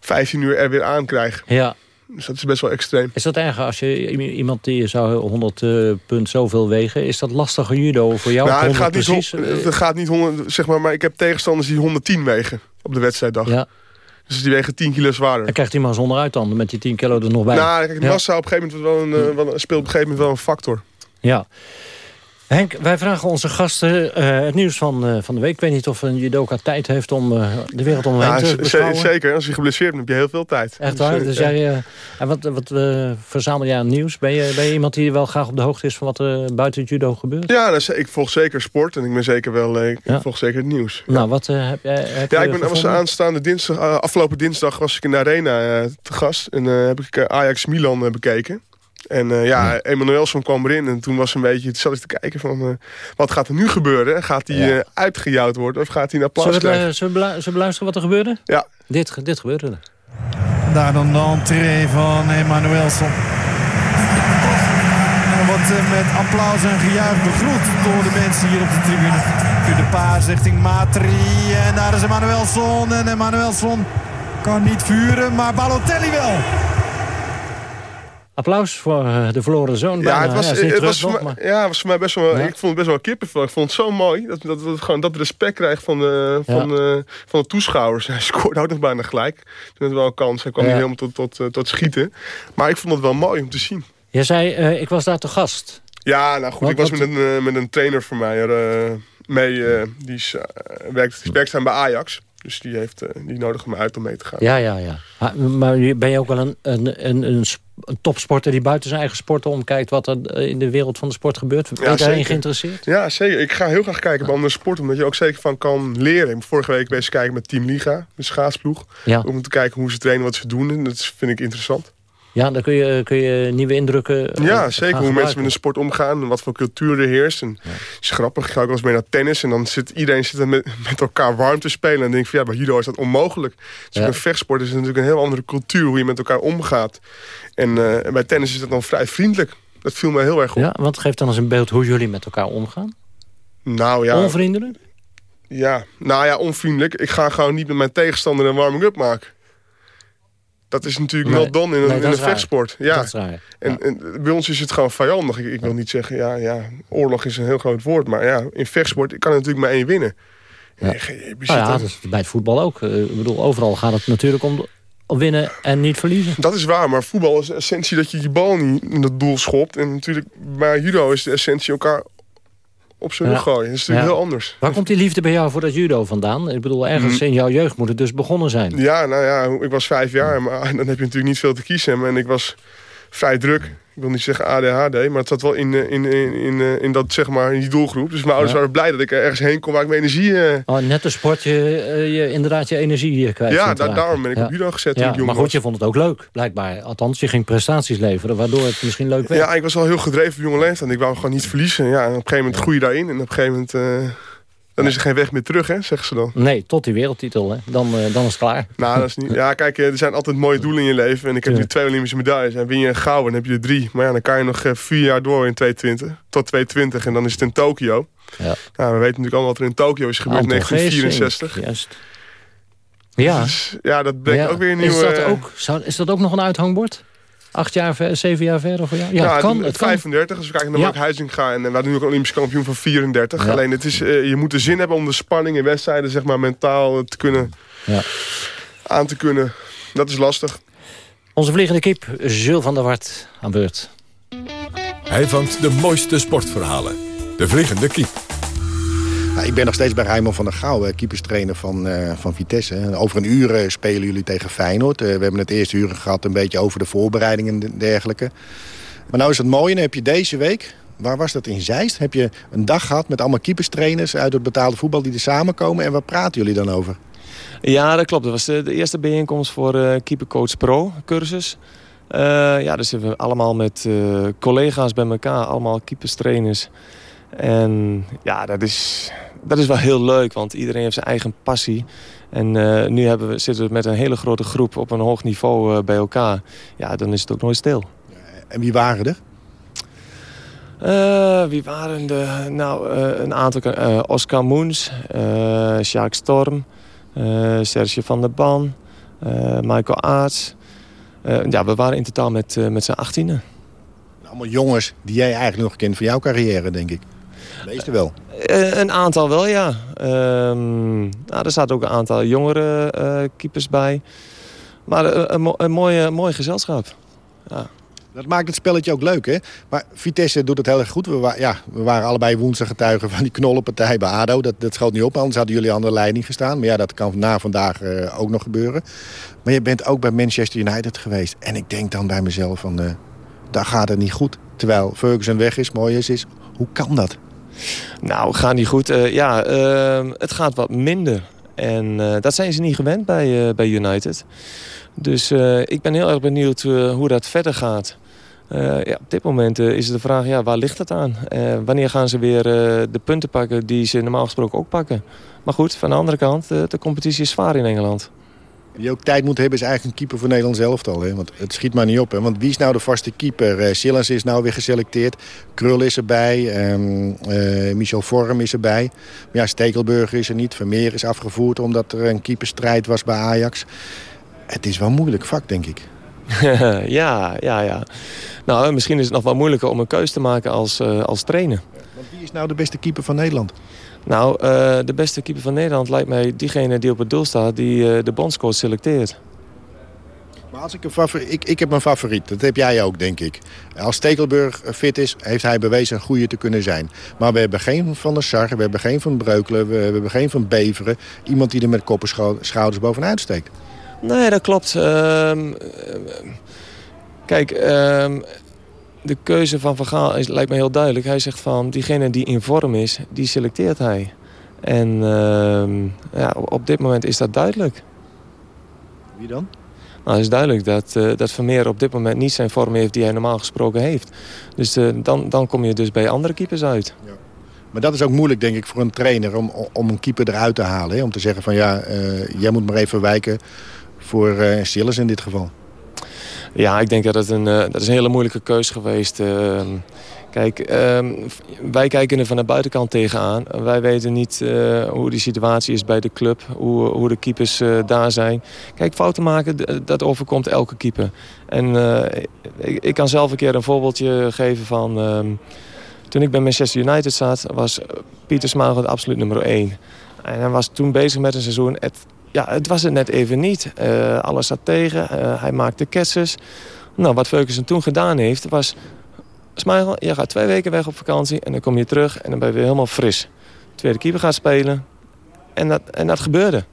15 uur er weer aankrijgen. Ja. Dus dat is best wel extreem. Is dat erger als je iemand die zou 100 uh, punt zoveel wegen... is dat lastiger judo voor jou? Nou, het gaat, niet, het gaat niet 100, zeg maar, maar ik heb tegenstanders die 110 wegen op de wedstrijddag. Ja. Dus die wegen 10 kilo zwaarder. En krijgt hij maar onderuit dan, met die 10 kilo er nog bij? Nou, kijk, massa op een gegeven moment wel een, wel, speelt op een gegeven moment wel een factor. Ja. Henk, wij vragen onze gasten uh, het nieuws van, uh, van de week. Ik weet niet of een judoka tijd heeft om uh, de wereld omheen ja, te beschouwen. Zeker, als je geblesseerd bent heb je heel veel tijd. Echt waar? Dus, dus jij, en wat, wat verzamel jij aan nieuws? Ben je, ben je iemand die wel graag op de hoogte is van wat er buiten het judo gebeurt? Ja, dus, ik volg zeker sport en ik ben zeker wel, ik ja. volg zeker het nieuws. Nou, wat heb jij heb Ja, ik ben was aanstaande dinsdag, afgelopen dinsdag was ik in de arena te gast. En heb ik Ajax Milan bekeken. En uh, ja, Emanuelson kwam erin en toen was een beetje, toen zat ik te kijken van, uh, wat gaat er nu gebeuren? Gaat hij ja. uh, uitgejouwd worden of gaat hij naar applaus zullen we, krijgen? Zullen we, zullen we beluisteren wat er gebeurde? Ja. Dit, dit gebeurde er. Daar dan de entree van Emanuelson. En wordt met applaus en gejuich begroet door de mensen hier op de tribune. De paas richting Matri en daar is Emanuelson. En Emanuelson kan niet vuren, maar Balotelli wel. Applaus voor de verloren zoon. Ja, het was, ja, het was, voor mij, ja, was voor mij best wel. Ja? Ik vond het best wel kippenvel. Ik vond het zo mooi dat dat, dat, gewoon dat respect krijgt van de, van, uh, van de toeschouwers. Hij scoorde ook nog bijna gelijk. Toen had wel een kans. Hij kwam niet helemaal tot, tot, uh, tot schieten. Maar ik vond het wel mooi om te zien. Jij zei, uh, ik was daar te gast. Ja, nou goed. Wat, ik was met een, met een trainer van mij mee. die is, werkt, die werkzaam bij Ajax. Dus die, heeft, die nodigde me uit om mee te gaan. Ja, ja, ja. Maar, maar ben je ook wel een, een, een, een, een topsporter die buiten zijn eigen sporten omkijkt... wat er in de wereld van de sport gebeurt? Ben je ja, daarin geïnteresseerd? Ja, zeker. Ik ga heel graag kijken bij andere sporten... omdat je ook zeker van kan leren. Ik ben vorige week bezig kijken met Team Liga, de schaatsploeg. Ja. Om te kijken hoe ze trainen, wat ze doen. En dat vind ik interessant. Ja, dan kun je, kun je nieuwe indrukken Ja, zeker. Hoe mensen met een sport omgaan en wat voor cultuur er heerst. En ja. is grappig. Ik ga ook wel eens mee naar tennis. En dan zit iedereen zit met, met elkaar warm te spelen. En denk ik van ja, bij judo is dat onmogelijk. Dus ja. een vechtsport is natuurlijk een heel andere cultuur. Hoe je met elkaar omgaat. En uh, bij tennis is dat dan vrij vriendelijk. Dat viel me heel erg op. Ja, want geef dan eens een beeld hoe jullie met elkaar omgaan. Nou ja. Onvriendelijk? Ja, nou ja, onvriendelijk. Ik ga gewoon niet met mijn tegenstander een warming-up maken. Dat is natuurlijk not done in een, vechtsport. Ja. Dat is raar, En, en bij ons is het gewoon vijandig. Ik, ik wil niet zeggen, ja, ja, oorlog is een heel groot woord. Maar ja, in vechtsport kan er natuurlijk maar één winnen. En je- je- je Nou ja, dan- dat is bij het voetbal ook. Eh, Ik bedoel, overal gaat het natuurlijk om, om winnen en niet verliezen. Dat is waar, maar voetbal is de essentie dat je die bal niet in het doel schopt. En natuurlijk, bij judo is de essentie elkaar op zijn Ja. rug gooien. Dat is natuurlijk Ja. heel anders. Waar komt die liefde bij jou voor dat judo vandaan? Ik bedoel, ergens Mm. in jouw jeugd moet het dus begonnen zijn. Ja, nou ja, ik was vijf jaar, maar dan heb je natuurlijk niet veel te kiezen. En ik was vrij druk. Ik wil niet zeggen ADHD, maar het zat wel in, eh, in, in, in, eh, in, dat, zeg maar, in die doelgroep. Dus mijn ouders Ja. waren blij dat ik er ergens heen kon waar ik mijn energie... eh, Oh, net de sport, je, je inderdaad je energie eh, kwijt Ja, da- daarom ben ik op judo gezet Ja, maar goed, je vond het ook leuk, blijkbaar. Althans, je ging prestaties leveren, waardoor het misschien leuk werd. Ja, ik was al heel gedreven op jonge leeftijd. Ik wou gewoon niet verliezen. Ja, en op een gegeven moment groei je daarin. En op een gegeven moment... dan is er geen weg meer terug, hè, zeggen ze dan. Nee, tot die wereldtitel, hè. Dan, eh, dan is het klaar. Nou, dat is niet... Ja, kijk, eh, er zijn altijd mooie doelen in je leven. En ik heb nu twee Olympische medailles. En win je een gouden, dan heb je er drie. Maar ja, dan kan je nog eh, vier jaar door in 2020. Tot 2020. En dan is het in Tokio. Ja. Nou, we weten natuurlijk allemaal wat er in Tokio is gebeurd in Anton 1964. Geesink, Juist. Ja. Dus, ja, dat brengt Ja. ook weer een is nieuwe... dat, ook, zou, is dat ook nog een uithangbord? Acht jaar, ver, zeven jaar verder voor jou? Ja, Ja, het kan. het Het kan. 35. Als we kijken naar Ja. Mark Huizinga. En eh, wij doen ook een Olympisch kampioen van 34. Ja. Alleen het is, eh, je moet de zin hebben om de spanning in wedstrijden zeg maar, mentaal te kunnen, Ja. aan te kunnen. Dat is lastig. Onze vliegende kip, Jules van der Wart, aan beurt. Hij vangt de mooiste sportverhalen. De Vliegende Kiep. Nou, ik ben nog steeds bij Raymond van der Gouw, eh, keeperstrainer van, eh, van Vitesse. Over een uur eh, spelen jullie tegen Feyenoord. We hebben het eerste uur gehad een beetje over de voorbereidingen en dergelijke. Maar nou is het mooie, dan heb je deze week... Waar was dat in Zeist? Heb je een dag gehad met allemaal keeperstrainers uit het betaalde voetbal die er samenkomen. En waar praten jullie dan over? Ja, dat klopt. Dat was de, eerste bijeenkomst voor eh Keepercoach Pro cursus. Ja, dus hebben we allemaal met collega's bij elkaar, allemaal keeperstrainers. En ja, dat is, dat is wel heel leuk, want iedereen heeft zijn eigen passie. En uh, nu hebben we, zitten we met een hele grote groep op een hoog niveau uh, bij elkaar. Ja, dan is het ook nooit stil. En wie waren er? Uh, wie waren er? Nou, een aantal. Oscar Moens, Jacques Storm, Serge van der Ban, Michael Aarts. ja, we waren in totaal met, met z'n achttienen. Allemaal jongens die jij eigenlijk nog kent van jouw carrière, denk ik. De meeste wel. Uh, een aantal wel, ja. Um, nou, er zaten ook een aantal jongere uh, keepers bij. Maar uh, een, een mooi, mooi gezelschap. Ja. Dat maakt het spelletje ook leuk, hè? Maar Vitesse doet het heel erg goed. We, wa ja, we waren allebei woensdag getuigen van die knollenpartij bij ADO. Dat, dat schoot niet op, anders hadden jullie aan de leiding gestaan. Maar ja, dat kan na vandaag ook nog gebeuren. Maar je bent ook bij Manchester United geweest. En ik denk dan bij mezelf van, daar gaat het niet goed. Terwijl Ferguson weg is, mooi is, is. Hoe kan dat? Nou, gaat niet goed. Uh, ja, uh, het gaat wat minder. En uh, dat zijn ze niet gewend bij, bij United. Dus ik ben heel erg benieuwd hoe dat verder gaat. ja, op dit moment is de vraag, ja, waar ligt het aan? wanneer gaan ze weer de punten pakken die ze normaal gesproken ook pakken? Maar goed, van de andere kant, de competitie is zwaar in Engeland. Wie ook tijd moet hebben is eigenlijk een keeper voor Nederland zelf al. Hè? Want het schiet maar niet op. Hè? Want wie is nou de vaste keeper? Uh, Sillens is nou weer geselecteerd. Krul is erbij. Um, uh, Michel Vorm is erbij. Maar ja, Stekelburger is er niet. Vermeer is afgevoerd omdat er een keeperstrijd was bij Ajax. Het is wel een moeilijk vak, denk ik. ja, ja, ja. Nou, misschien is het nog wel moeilijker om een keus te maken als, uh, als trainer. Want wie is nou de beste keeper van Nederland? Nou, uh, de beste keeper van Nederland lijkt mij diegene die op het doel staat... die uh, de bondscoach selecteert. Maar als ik, een favoriet, ik, ik heb een favoriet, dat heb jij ook, denk ik. Als Stekelburg fit is, heeft hij bewezen een goede te kunnen zijn. Maar we hebben geen Van der Sar, we hebben geen Van Breukelen... we hebben geen Van Beveren. Iemand die er met koppen schouders bovenuit steekt. Nee, dat klopt. Uh, kijk, ehm, de keuze van Van Gaal is, lijkt me heel duidelijk. Hij zegt van, diegene die in vorm is, die selecteert hij. En uh, ja, op dit moment is dat duidelijk. Wie dan? Nou, het is duidelijk dat, uh, dat Vermeer op dit moment niet zijn vorm heeft die hij normaal gesproken heeft. Dus uh, dan, dan kom je dus bij andere keepers uit. Ja. Maar dat is ook moeilijk, denk ik, voor een trainer om, om een keeper eruit te halen. Hè? Om te zeggen van ja, uh, jij moet maar even wijken voor uh, in dit geval. Ja, ik denk dat het een, uh, dat is een hele moeilijke keus geweest. Uh, kijk, uh, wij kijken er van de buitenkant tegenaan. Wij weten niet uh, hoe die situatie is bij de club. Hoe, hoe de keepers uh, daar zijn. Kijk, fouten maken, dat overkomt elke keeper. En ik, kan zelf een keer een voorbeeldje geven van... Ehm, toen ik bij Manchester United zat, was Pieter Smagel absoluut nummer 1. En hij was toen bezig met een seizoen... Het, ja, het was het net even niet. Uh, alles zat tegen. Uh, hij maakte ketsers. Nou, wat Ferguson toen gedaan heeft, was... Smigel, je gaat twee weken weg op vakantie en dan kom je terug en dan ben je weer helemaal fris. Tweede keeper gaat spelen. En dat, en dat gebeurde.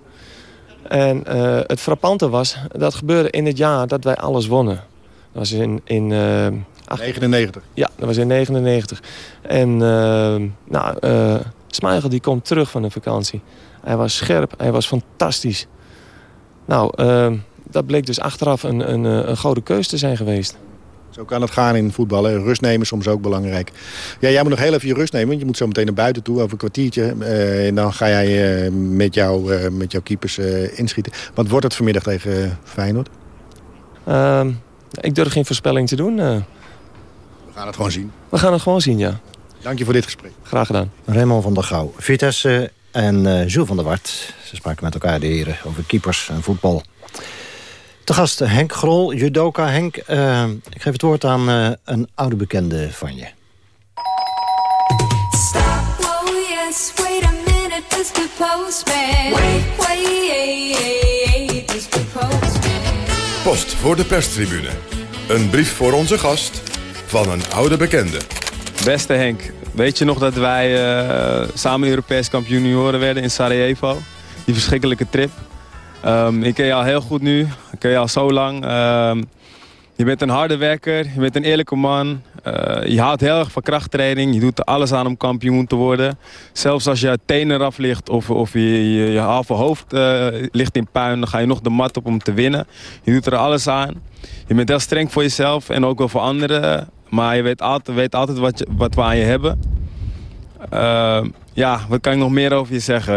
En uh, het frappante was, dat gebeurde in het jaar dat wij alles wonnen. Dat was in... in 99? Ja, dat was in 99. En nou, Smigel die komt terug van de vakantie. Hij was scherp, hij was fantastisch. Nou, uh, dat bleek dus achteraf een, een, een gouden keus te zijn geweest. Zo kan het gaan in voetbal. Rust nemen is soms ook belangrijk. Ja, jij moet nog heel even je rust nemen. Want je moet zo meteen naar buiten toe over een kwartiertje. Uh, en dan ga jij uh, met, jou, uh, met jouw keepers inschieten. Wat wordt het vanmiddag tegen Feyenoord? Ehm, ik durf geen voorspelling te doen. We gaan het gewoon zien. We gaan het gewoon zien, ja. Dank je voor dit gesprek. Graag gedaan. Raymond van der Gouw. Vitesse en uh, Jules van der Wart. Ze spraken met elkaar, de heren, over keepers en voetbal. Te gast Henk Grol, judoka. Henk, uh, ik geef het woord aan uh, een oude bekende van je. Stop, oh yes, wait a minute, Mr. Postman. Wait, wait. Postman. Post voor de perstribune. Een brief voor onze gast van een oude bekende. Beste Henk, Weet je nog dat wij uh, samen Europees kampioen junioren werden in Sarajevo? Die verschrikkelijke trip. Ik ken je al heel goed nu. Ik ken je al zo lang. Um, je bent een harde werker. Je bent een eerlijke man. Uh, je houdt heel erg van krachttraining. Je doet er alles aan om kampioen te worden. Zelfs als je tenen eraf ligt of, of je, je, halve hoofd uh, ligt in puin... dan ga je nog de mat op om te winnen. Je doet er alles aan. Je bent heel streng voor jezelf en ook wel voor anderen. Maar je weet altijd, weet altijd wat, wat we aan je hebben. ja, wat kan ik nog meer over je zeggen?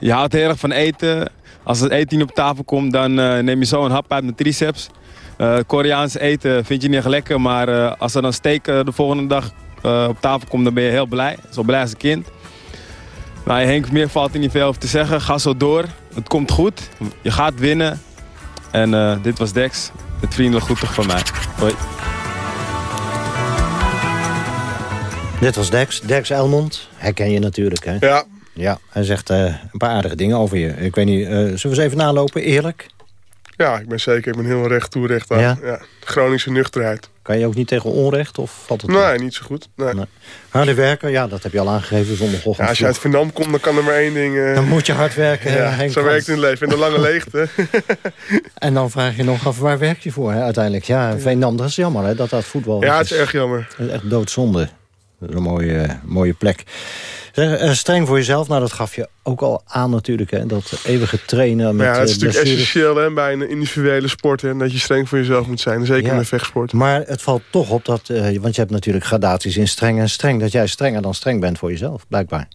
je houdt heel erg van eten. Als het eten op tafel komt, dan neem je zo een hap uit mijn triceps. Koreaans eten vind je niet echt lekker, maar als er dan steek de volgende dag op tafel komt, dan ben je heel blij. Zo blij als een kind. Maar Henk, meer valt er niet veel over te zeggen. Ga zo door. Het komt goed. Je gaat winnen. En dit was Dex. Het vriendelijk groeten van mij. Hoi. Dit was Dex. Dex Elmond. Herken je natuurlijk, hè? Ja. Ja, hij zegt uh, een paar aardige dingen over je. Ik weet niet, uh, zullen we eens even nalopen, eerlijk? Ja, ik ben zeker. Ik ben heel recht toe, recht aan. Ja? ja. Groningse nuchterheid. Kan je ook niet tegen onrecht of valt het Nee, niet zo goed. Nee. nee. Harde werken, ja, dat heb je al aangegeven zondagochtend. Ja, als je uit Vietnam komt, dan kan er maar één ding... Uh... Dan moet je hard werken. Ja, Henk zo werkt het in het leven, in de lange leegte. en dan vraag je nog af, waar werk je voor hè, uiteindelijk? Ja, Vietnam, dat is jammer hè, dat dat voetbal Ja, het is erg jammer. Het is echt doodzonde. Dat is een mooie, mooie plek. Eh, streng voor jezelf, nou dat gaf je ook al aan natuurlijk. Hè, dat eeuwige trainen met Ja, dat is uh, natuurlijk essentieel hè, bij een individuele sport. Hè, dat je streng voor jezelf moet zijn, zeker ja. in de vechtsport. Maar het valt toch op dat, uh, want je hebt natuurlijk gradaties in streng en streng. Dat jij strenger dan streng bent voor jezelf, blijkbaar.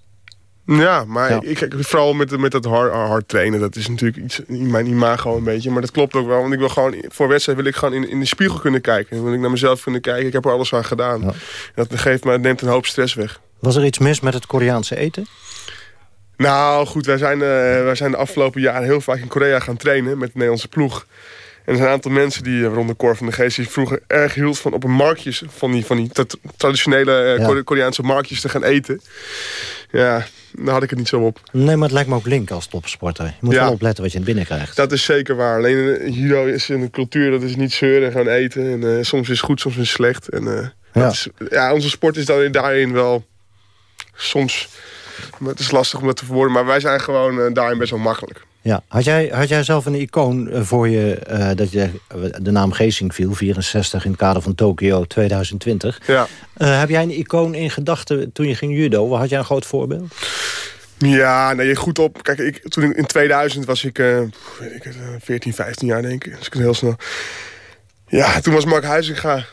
Ja, maar ja. Ik, vooral met, met dat hard, hard, trainen, dat is natuurlijk iets in mijn imago een beetje. Maar dat klopt ook wel, want ik wil gewoon, voor wedstrijd wil ik gewoon in, in de spiegel kunnen kijken. Dan wil ik naar mezelf kunnen kijken, ik heb er alles aan gedaan. Ja. Dat geeft me, neemt een hoop stress weg. Was er iets mis met het Koreaanse eten? Nou goed, wij zijn, uh, wij zijn de afgelopen jaren heel vaak in Korea gaan trainen met de Nederlandse ploeg. En er zijn een aantal mensen die rond de Cor van de Geest... die vroeger erg hield van op een marktjes... van die, van die traditionele uh, ja. Koreaanse marktjes te gaan eten. Ja, daar had ik het niet zo op. Nee, maar het lijkt me ook link als topsporter. Je moet ja. wel opletten wat je in binnen krijgt. Dat is zeker waar. Alleen judo is een cultuur, dat is niet zeuren, gewoon eten. En uh, soms is het goed, soms is het slecht. En, uh, ja. Is, ja, onze sport is dan daarin wel soms... Het is lastig om dat te verwoorden, maar wij zijn gewoon daarin best wel makkelijk. Ja. Had, jij, had jij zelf een icoon voor je, uh, dat je de naam Geesing viel, 64 in het kader van Tokio 2020. Ja. Uh, heb jij een icoon in gedachten toen je ging judo? Had jij een groot voorbeeld? Ja, nee, goed op. Kijk, ik, toen in 2000 was ik, uh, weet ik het, 14, 15 jaar denk ik. Dus ik heel snel. Ja, toen was Mark Huizinga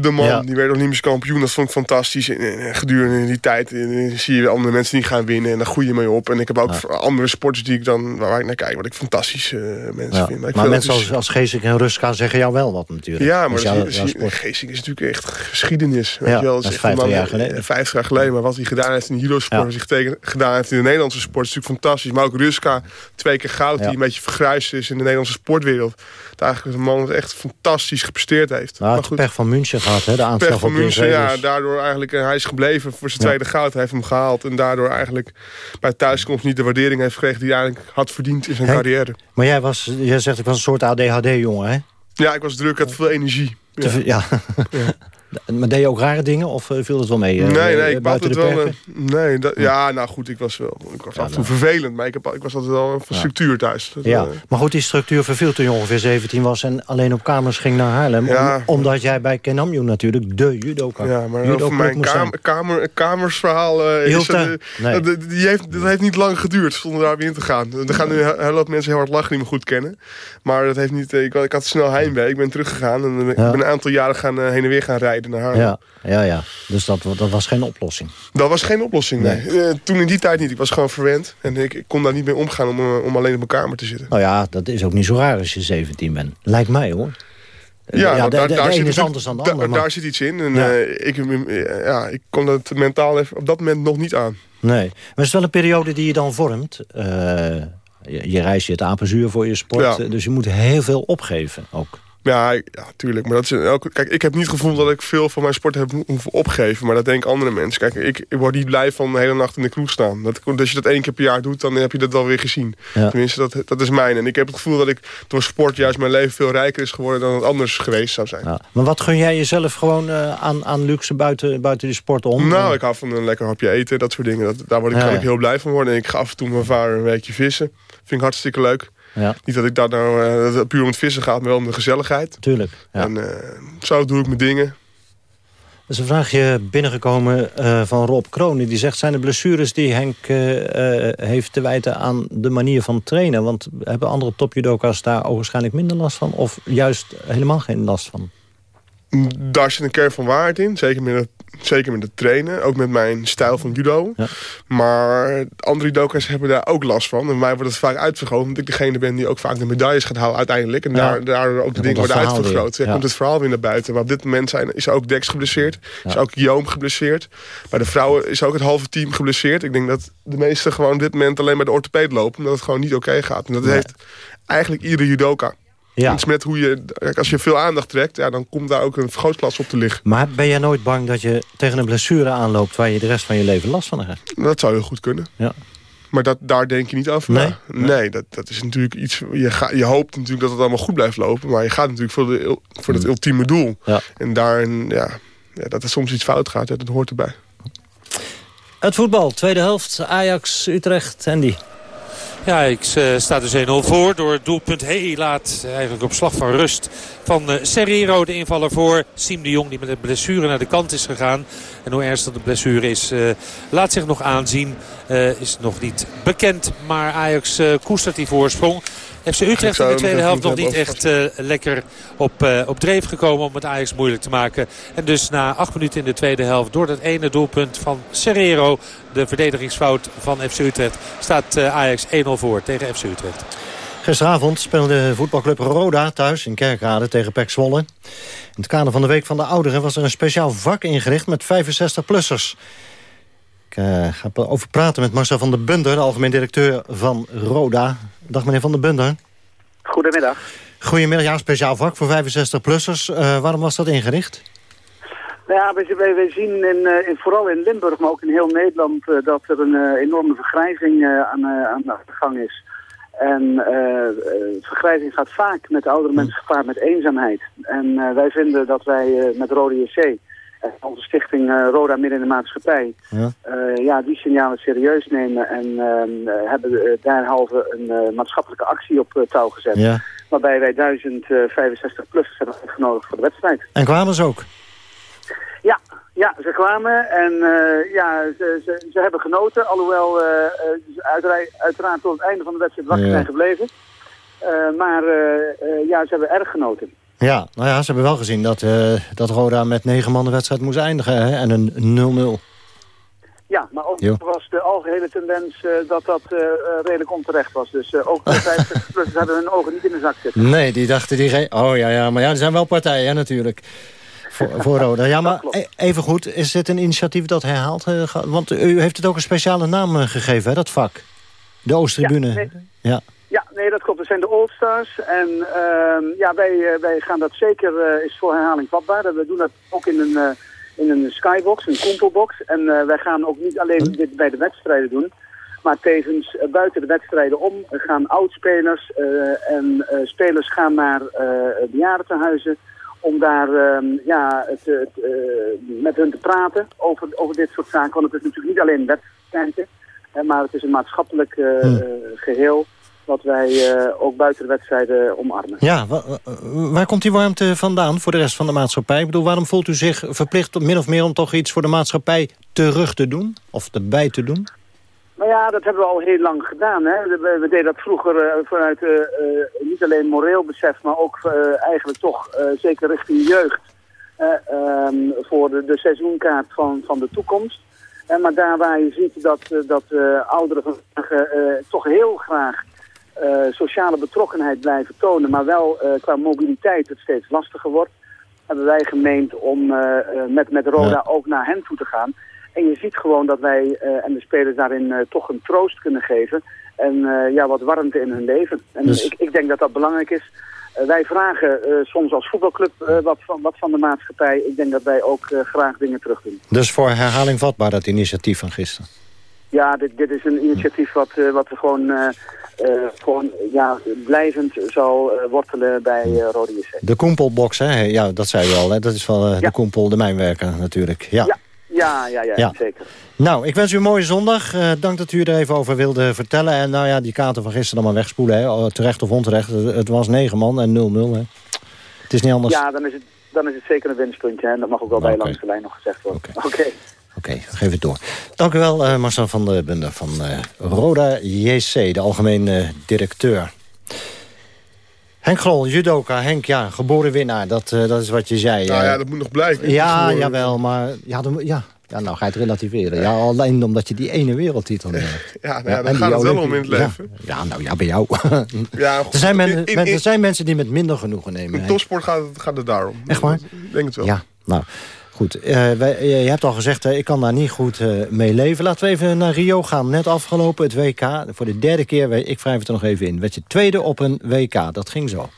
de man. Ja. Die werd Olympisch kampioen. Dat vond ik fantastisch. En, gedurende die tijd en, zie je andere mensen die gaan winnen. En daar groei je mee op. En ik heb ook ja. andere sporters die ik dan, waar ik naar kijk. Wat ik fantastisch uh, mensen ja. vind. Maar, maar mensen als, als Geesink en Ruska zeggen jou wel wat natuurlijk. Ja, maar jou, Geesink is natuurlijk echt geschiedenis. Weet ja, je wel. Dat is, echt 50 jaar geleden. 50 jaar geleden. Maar wat hij gedaan heeft in de judo-sport. Wat hij tegen, gedaan heeft in de Nederlandse sport. is natuurlijk fantastisch. Maar ook Ruska, twee keer goud. Die een beetje vergruist is in de Nederlandse sportwereld. Het eigenlijk een man dat echt fantastisch gepresteerd heeft. Nou, het pech van München gehad, hè? De aanslag pech van München, ja. Daardoor eigenlijk, uh, hij is gebleven voor zijn tweede goud. Hij heeft hem gehaald. En daardoor eigenlijk bij thuiskomst niet de waardering heeft gekregen... die hij eigenlijk had verdiend in zijn Henk, carrière. Maar jij, was, jij zegt, ik was een soort ADHD-jongen, hè? Ja, ik was druk, ik had veel energie. Ja. Te, ja. ja. Maar deed je ook rare dingen of viel het wel mee? Uh, nee, nee, ik had het wel. Nee, dat, ja, nou goed, ik was wel. Ik was ja, af en toe nou. vervelend, maar ik, heb, ik was altijd wel van ja. structuur thuis. Dat, ja, maar goed, die structuur verviel toen je ongeveer 17 was en alleen op kamers ging naar Haarlem. Ja. Om, omdat jij bij Kenamju natuurlijk de judoka. Ja, maar judo over mijn kamer, kamer, kamersverhaal is dat, nee. dat, die heeft, dat heeft niet lang geduurd zonder daar weer in te gaan. Er gaan nu heel wat mensen heel hard lachen die me goed kennen. Maar dat heeft niet. Ik, ik had snel heimwee. Ik ben teruggegaan en ik ben een aantal jaren gaan, heen en weer gaan rijden naar Haarlem. Ja, ja, ja. dus dat, dat was geen oplossing. Dat was geen oplossing, nee. nee. Uh, toen in die tijd niet. Ik was gewoon verwend. En ik, ik kon daar niet mee omgaan om, uh, om alleen op mijn kamer te zitten. Nou ja, dat is ook niet zo raar als je 17 bent. Lijkt mij hoor. Ja, ja de, daar, de, daar de een is anders dan de da, ander. Maar... Daar zit iets in. En, ja. Uh, ik, ja, ik kon het mentaal even op dat moment nog niet aan. Nee, maar het is wel een periode die je dan vormt. je, je reist je het apenzuur voor je sport. Ja. Dus je moet heel veel opgeven ook. Ja, ja, tuurlijk. Maar dat is elke, kijk, ik heb niet gevoeld dat ik veel van mijn sport heb hoeven opgeven. Maar dat denken andere mensen. Kijk, ik, ik word niet blij van de hele nacht in de kroeg staan. Dat, als je dat één keer per jaar doet, dan heb je dat wel weer gezien. Ja. Tenminste, dat, dat is mijn. En ik heb het gevoel dat ik door sport juist mijn leven veel rijker is geworden dan het anders geweest zou zijn. Ja. Maar wat gun jij jezelf gewoon uh, aan, aan luxe buiten, buiten de sport om? Nou, ik hou van een lekker hapje eten, dat soort dingen. Dat, daar word ik, kan ik heel blij van worden. En ik ga af en toe mijn vader een weekje vissen. Vind ik hartstikke leuk. Ja. Niet dat ik daar nou uh, dat het puur om het vissen gaat, maar wel om de gezelligheid. Tuurlijk. Ja. En uh, zo doe ik mijn dingen. Er is een vraagje binnengekomen uh, van Rob Kroon. Die zegt, zijn de blessures die Henk heeft te wijten aan de manier van trainen? Want hebben andere topjudoka's daar waarschijnlijk minder last van? Of juist helemaal geen last van? Daar zit een kern van waarheid in. Zeker met het Zeker met het trainen, ook met mijn stijl van judo. Ja. Maar andere judoka's hebben daar ook last van. En mij wordt het vaak uitvergroot, omdat ik degene ben die ook vaak de medailles gaat halen uiteindelijk. En daar, daar ook de dingen worden uitvergroot. Ja. komt het verhaal weer naar buiten. Maar op dit moment zijn, is ook Dex geblesseerd. Is ook Joom geblesseerd. Bij de vrouwen is ook het halve team geblesseerd. Ik denk dat de meesten gewoon op dit moment alleen bij de orthopeed lopen. Omdat het gewoon niet oké gaat. En dat heeft eigenlijk iedere judoka. Ja. Iets met hoe je, als je veel aandacht trekt, ja, dan komt daar ook een vergrootglas op te liggen. Maar ben jij nooit bang dat je tegen een blessure aanloopt... waar je de rest van je leven last van hebt? Dat zou heel goed kunnen. Ja. Maar dat, daar denk je niet over nee? Nee, dat, dat is natuurlijk iets... Je, ga, je hoopt natuurlijk dat het allemaal goed blijft lopen... maar je gaat natuurlijk voor, de, voor het mm. ultieme doel. Ja. En daarin, ja, ja, dat er soms iets fout gaat, dat hoort erbij. Het voetbal, tweede helft, Ajax, Utrecht, Andy. Ja, ik uh, sta dus 1-0 voor door het doelpunt Hey laat eigenlijk op slag van rust van uh, Serrero de invaller voor. Siem de Jong die met een blessure naar de kant is gegaan. En hoe ernstig de blessure is uh, laat zich nog aanzien. is nog niet bekend, maar Ajax koestert die voorsprong. FC Utrecht in de tweede helft nog niet echt uh, lekker op, uh, op dreef gekomen om het Ajax moeilijk te maken. En dus na acht minuten in de tweede helft door dat ene doelpunt van Serrero, de verdedigingsfout van FC Utrecht, staat uh, Ajax 1-0 voor tegen FC Utrecht. Gisteravond speelde voetbalclub Roda thuis in Kerkrade tegen Pek Zwolle. In het kader van de Week van de Ouderen was er een speciaal vak ingericht met 65-plussers. Ik uh, ga over praten met Marcel van der Bunder, de algemeen directeur van Roda. Dag meneer van der Bunder. Goedemiddag. Goedemiddag, ja, speciaal vak voor 65-plussers. Uh, eh, waarom was dat ingericht? Nou ja, wij, wij zien in, uh, in, vooral in Limburg, maar ook in heel Nederland... dat er een enorme vergrijzing aan, aan de gang is. En vergrijzing gaat vaak met oudere mensen gepaard met eenzaamheid. En wij vinden dat wij met Rode JC onze stichting uh, Roda Midden in de Maatschappij, ja. Uh, ja, die signalen serieus nemen en uh, hebben derhalve een maatschappelijke actie op touw gezet. Ja. Waarbij wij 1065-plussers hebben uitgenodigd voor de wedstrijd. En kwamen ze ook? Ja, ja ze kwamen en ja, ze, ze, ze, hebben genoten. Alhoewel ze uiteraard, uiteraard tot het einde van de wedstrijd wakker zijn gebleven. maar ja, ze hebben erg genoten. Ja, nou ja, ze hebben wel gezien dat, uh, dat Roda met negen man de wedstrijd moest eindigen. Hè? En een 0-0. Ja, maar ook was de algehele tendens uh, dat dat uh, redelijk onterecht was. Dus ook de 50 plus hadden hun ogen niet in de zak zitten. Nee, die dachten die... Oh ja, ja, maar ja, er zijn wel partijen hè, natuurlijk. Voor, voor Roda. Ja, maar e- even goed, is dit een initiatief dat herhaalt? want u heeft het ook een speciale naam gegeven, hè, dat vak. De Oosttribune. Ja, nee. ja. Ja, nee, dat klopt. Dat zijn de All-Stars. En uh, ja, wij, eh, wij gaan dat zeker, uh, is voor herhaling vatbaar. We doen dat ook in een, uh, in een skybox, een. En wij gaan ook niet alleen hm? dit bij de wedstrijden doen. Maar tevens buiten de wedstrijden om gaan oudspelers en spelers gaan naar bejaardentehuizen om daar ehm, ja, het, het, met hun te praten over, over dit soort zaken. Want het is natuurlijk niet alleen wedstrijden, maar het is een maatschappelijk hm. geheel wat wij uh, ook buiten de wedstrijden omarmen. Ja, waar komt die warmte vandaan voor de rest van de maatschappij? Ik bedoel, waarom voelt u zich verplicht min of meer om toch iets voor de maatschappij terug te doen? Of erbij te doen? Nou ja, dat hebben we al heel lang gedaan. Hè. We, we deden dat vroeger uh, vanuit uh, niet alleen moreel besef, maar ook eigenlijk toch zeker richting jeugd. Um, voor de, de seizoenkaart van, van de toekomst. maar daar waar je ziet dat, dat ouderen vandaag toch heel graag sociale betrokkenheid blijven tonen, maar wel uh, qua mobiliteit het steeds lastiger wordt, hebben wij gemeend om uh, met, met Roda ook naar hen toe te gaan. En je ziet gewoon dat wij en de spelers daarin toch een troost kunnen geven en ja, wat warmte in hun leven. En dus... ik, ik denk dat dat belangrijk is. wij vragen soms als voetbalclub wat, van, wat van de maatschappij. Ik denk dat wij ook graag dingen terug doen. Dus voor herhaling vatbaar dat initiatief van gisteren? Ja, dit, dit is een initiatief wat, wat we gewoon uh, gewoon ja, blijvend zal wortelen bij Rode JC. De Koempelbox, hè? Ja, dat zei u al. Hè? Dat is van ja. de Koempel, de mijnwerker natuurlijk. Ja. Ja. Ja, ja, ja, ja, zeker. Nou, ik wens u een mooie zondag. dank dat u er even over wilde vertellen. En nou ja, die kaarten van gisteren dan maar wegspoelen. Hè? Oh, terecht of onterecht. Het was 9 man en 0-0. Het is niet anders. Ja, dan is het, dan is het zeker een winstpuntje. En dat mag ook wel bij langs de lijn nog gezegd worden. Oké. Oké, okay, geef het door. Dank u wel, uh, Marcel van der Bunder van uh, Roda JC, de algemeen uh, directeur. Henk Grol, judoka. Henk, ja, geboren winnaar. Dat, dat is wat je zei. Nou ja, dat moet nog blijven. Ja, jawel, maar... Ja, dan, ja, ja, nou ga je het relativeren. Ja, alleen omdat je die ene wereldtitel hebt. Ja, nou ja, daar gaat het wel om in het leven. Ja, ja nou ja, bij jou. ja, er, zijn men, er zijn mensen die met minder genoegen nemen. In topsport gaat het, gaat het daarom. Echt waar? Ik denk het wel. Ja, nou... Goed, uh, wij, je hebt al gezegd, uh, ik kan daar niet goed uh, mee leven. Laten we even naar Rio gaan. Net afgelopen, het WK. Voor de derde keer, ik wrijf het er nog even in. Werd je tweede op een WK. Dat ging zo.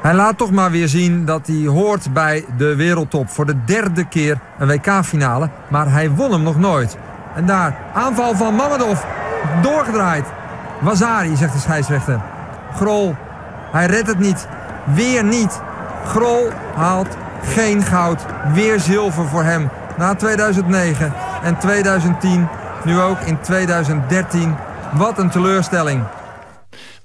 Hij laat toch maar weer zien dat hij hoort bij de wereldtop. Voor de derde keer een WK-finale. Maar hij won hem nog nooit. En daar, aanval van Mamadov. Doorgedraaid. Wazari, zegt de scheidsrechter. Grol, hij redt het niet. Weer niet. Grol haalt geen goud. Weer zilver voor hem. Na 2009 en 2010. Nu ook in 2013. Wat een teleurstelling.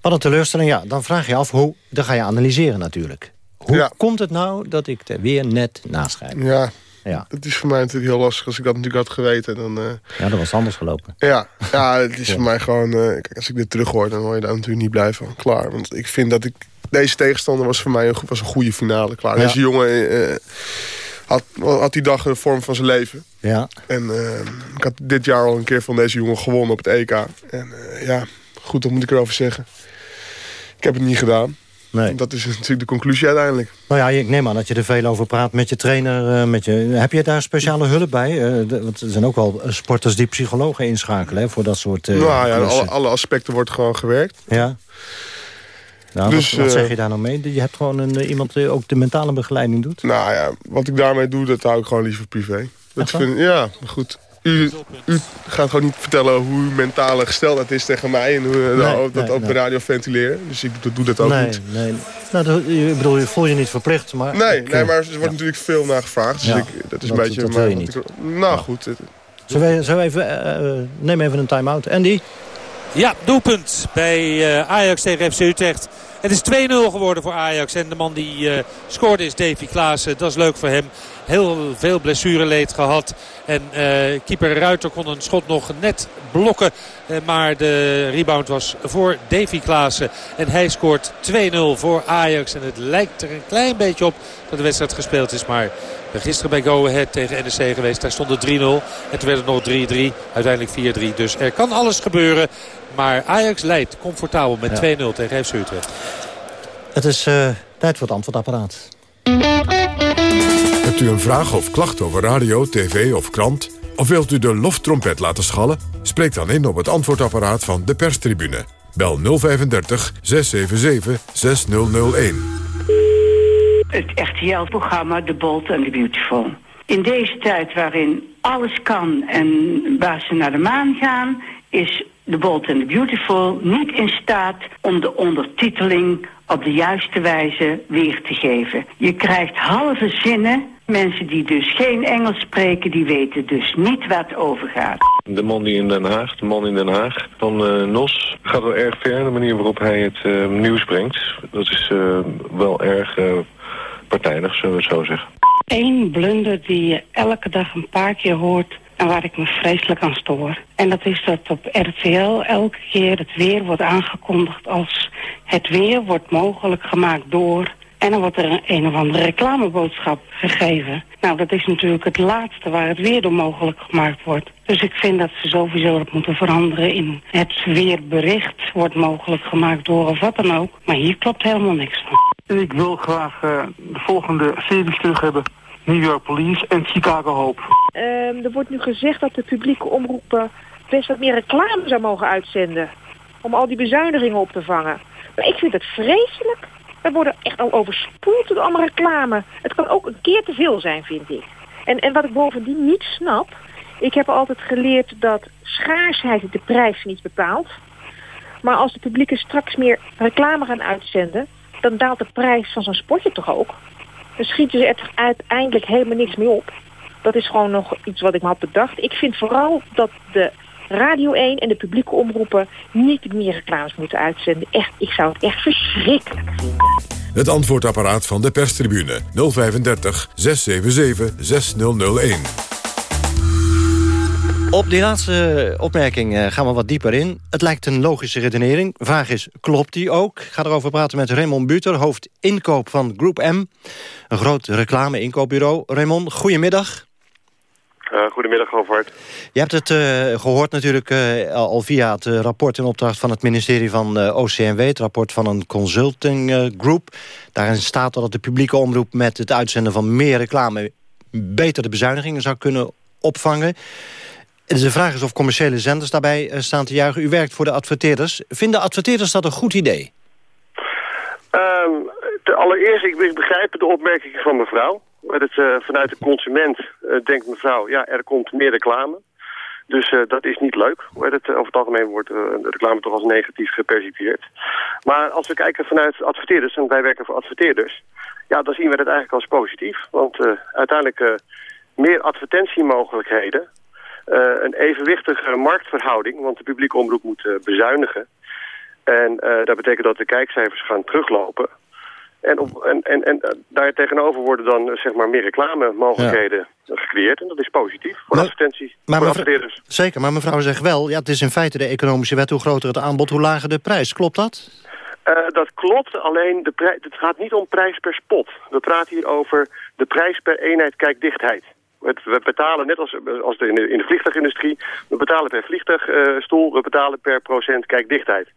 Wat een teleurstelling, ja. Dan vraag je af, hoe, dan ga je analyseren natuurlijk. Hoe komt het nou dat ik er weer net naast schrijf? Ja, ja. Het is voor mij natuurlijk heel lastig. Als ik dat natuurlijk had geweten, dan... Uh... Ja, dat was anders gelopen. Ja, ja het is voor mij gewoon... Uh, kijk, als ik dit terug hoor, dan word je daar natuurlijk niet blij van. Klaar. Want ik vind dat ik... Deze tegenstander was voor mij een, was een goede finale. Klaar. Deze jongen uh, had, had die dag de vorm van zijn leven. Ja. En ik had dit jaar al een keer van deze jongen gewonnen op het EK. En ja, goed, wat moet ik erover zeggen? Ik heb het niet gedaan. Nee. Dat is natuurlijk de conclusie uiteindelijk. Nou ja, ik neem aan dat je er veel over praat met je trainer. Eh, met je, heb je daar speciale hulp bij? Uh, want er zijn ook wel sporters die psychologen inschakelen hè, voor dat soort... Uh, nou ja, alle, alle, aspecten wordt gewoon gewerkt. Ja. Nou, dus, wat, wat zeg je daar nou mee? Je hebt gewoon een, iemand die ook de mentale begeleiding doet? Nou ja, wat ik daarmee doe, dat hou ik gewoon liever privé. Dat vind, ja, goed. U, u, gaat gewoon niet vertellen hoe uw mentale gesteldheid is tegen mij... en hoe nee, nou, dat nee, op de radio ventileren. Dus ik doe dat ook nee, niet. Nee, nou, ik bedoel, je voel je niet verplicht, maar... Nee, nee maar er wordt natuurlijk veel naar gevraagd. Dus ik, dat is een beetje... Dat wil je niet. nou, goed. Zullen we, zullen we even... Uh, neem even een time-out. Andy? Ja, doelpunt bij uh, Ajax tegen FC Utrecht. Het is 2-0 geworden voor Ajax. En de man die uh, scoorde is Davy Klaassen. Dat is leuk voor hem. Heel veel blessureleed gehad. En uh, keeper Ruiter kon een schot nog net blokken. Uh, maar de rebound was voor Davy Klaassen. En hij scoort 2-0 voor Ajax. En het lijkt er een klein beetje op dat de wedstrijd gespeeld is. Maar gisteren bij Go Ahead tegen NEC geweest. Daar stond het 3-0. En toen werd het nog 3-3. Uiteindelijk 4-3. Dus er kan alles gebeuren. Maar Ajax leidt comfortabel met ja. 2-0 tegen FC Utrecht. Het is uh, tijd voor het antwoordapparaat. Hebt u een vraag of klacht over radio, tv of krant? Of wilt u de loftrompet laten schallen? Spreek dan in op het antwoordapparaat van de perstribune. Bel 035 677 6001. Het RTL-programma The Bold and the Beautiful. In deze tijd waarin alles kan en bazen naar de maan gaan... is The Bold and the Beautiful niet in staat om de ondertiteling op de juiste wijze weer te geven. Je krijgt halve zinnen. Mensen die dus geen Engels spreken, die weten dus niet waar het over gaat. De man die in Den Haag, de man in Den Haag van uh, NOS, gaat wel erg ver. De manier waarop hij het uh, nieuws brengt, dat is uh, wel erg partijdig, zullen we het zo zeggen. Eén blunder die je elke dag een paar keer hoort en waar ik me vreselijk aan stoor. En dat is dat op RTL elke keer het weer wordt aangekondigd als het weer wordt mogelijk gemaakt door... En dan wordt er een, een of andere reclameboodschap gegeven. Nou, dat is natuurlijk het laatste waar het weer door mogelijk gemaakt wordt. Dus ik vind dat ze sowieso dat moeten veranderen in het weerbericht wordt mogelijk gemaakt door of wat dan ook. Maar hier klopt helemaal niks van. Ik wil graag uh, de volgende series terug hebben. New York Police en Chicago Hope. Um, er wordt nu gezegd dat de publieke omroepen best wat meer reclame zou mogen uitzenden. Om al die bezuinigingen op te vangen. Maar ik vind het vreselijk. We worden echt al overspoeld door allemaal reclame. Het kan ook een keer te veel zijn, vind ik. En, en wat ik bovendien niet snap... Ik heb altijd geleerd dat schaarsheid de prijs niet bepaalt. Maar als de publieken straks meer reclame gaan uitzenden... dan daalt de prijs van zo'n spotje toch ook. Dan schieten ze er uiteindelijk helemaal niks meer op. Dat is gewoon nog iets wat ik me had bedacht. Ik vind vooral dat de Radio 1 en de publieke omroepen niet meer reclames moeten uitzenden. Echt, ik zou het echt verschrikkelijk vinden. Het antwoordapparaat van de perstribune 035 677 6001. Op die laatste opmerking eh, gaan we wat dieper in. Het lijkt een logische redenering. Vraag is, klopt die ook? Ik ga erover praten met Raymond Buter, hoofd inkoop van Group M. Een groot reclame-inkoopbureau. Raymond, goedemiddag. Uh, goedemiddag, Govert. Je hebt het uh, gehoord natuurlijk uh, al via het rapport in opdracht van het ministerie van OCMW. Het rapport van een consulting group. Daarin staat dat de publieke omroep met het uitzenden van meer reclame... beter de bezuinigingen zou kunnen opvangen. De vraag is of commerciële zenders daarbij staan te juichen. U werkt voor de adverteerders. Vinden adverteerders dat een goed idee? Um, allereerst, ik begrijp de opmerking van mevrouw. Het, uh, vanuit de consument uh, denkt mevrouw, ja, er komt meer reclame. Dus uh, dat is niet leuk. Het, over het algemeen wordt de reclame toch als negatief gepercipieerd. Maar als we kijken vanuit adverteerders, en wij werken voor adverteerders... ja, dan zien we het eigenlijk als positief. Want uiteindelijk meer advertentiemogelijkheden... een evenwichtige marktverhouding, want de publieke omroep moet bezuinigen... En dat betekent dat de kijkcijfers gaan teruglopen. En, op, en, en, en daar tegenover worden dan zeg maar meer reclamemogelijkheden ja. gecreëerd. En dat is positief voor maar, advertentie, maar voor adverteerders. Zeker, maar mevrouw zegt wel, ja, het is in feite de economische wet. Hoe groter het aanbod, hoe lager de prijs. Klopt dat? Uh, dat klopt, alleen de het gaat niet om prijs per spot. We praten hier over de prijs per eenheid kijkdichtheid. We betalen net als, als de, in, de, in de vliegtuigindustrie, we betalen per vliegtuigstoel, uh, we betalen per procent kijkdichtheid.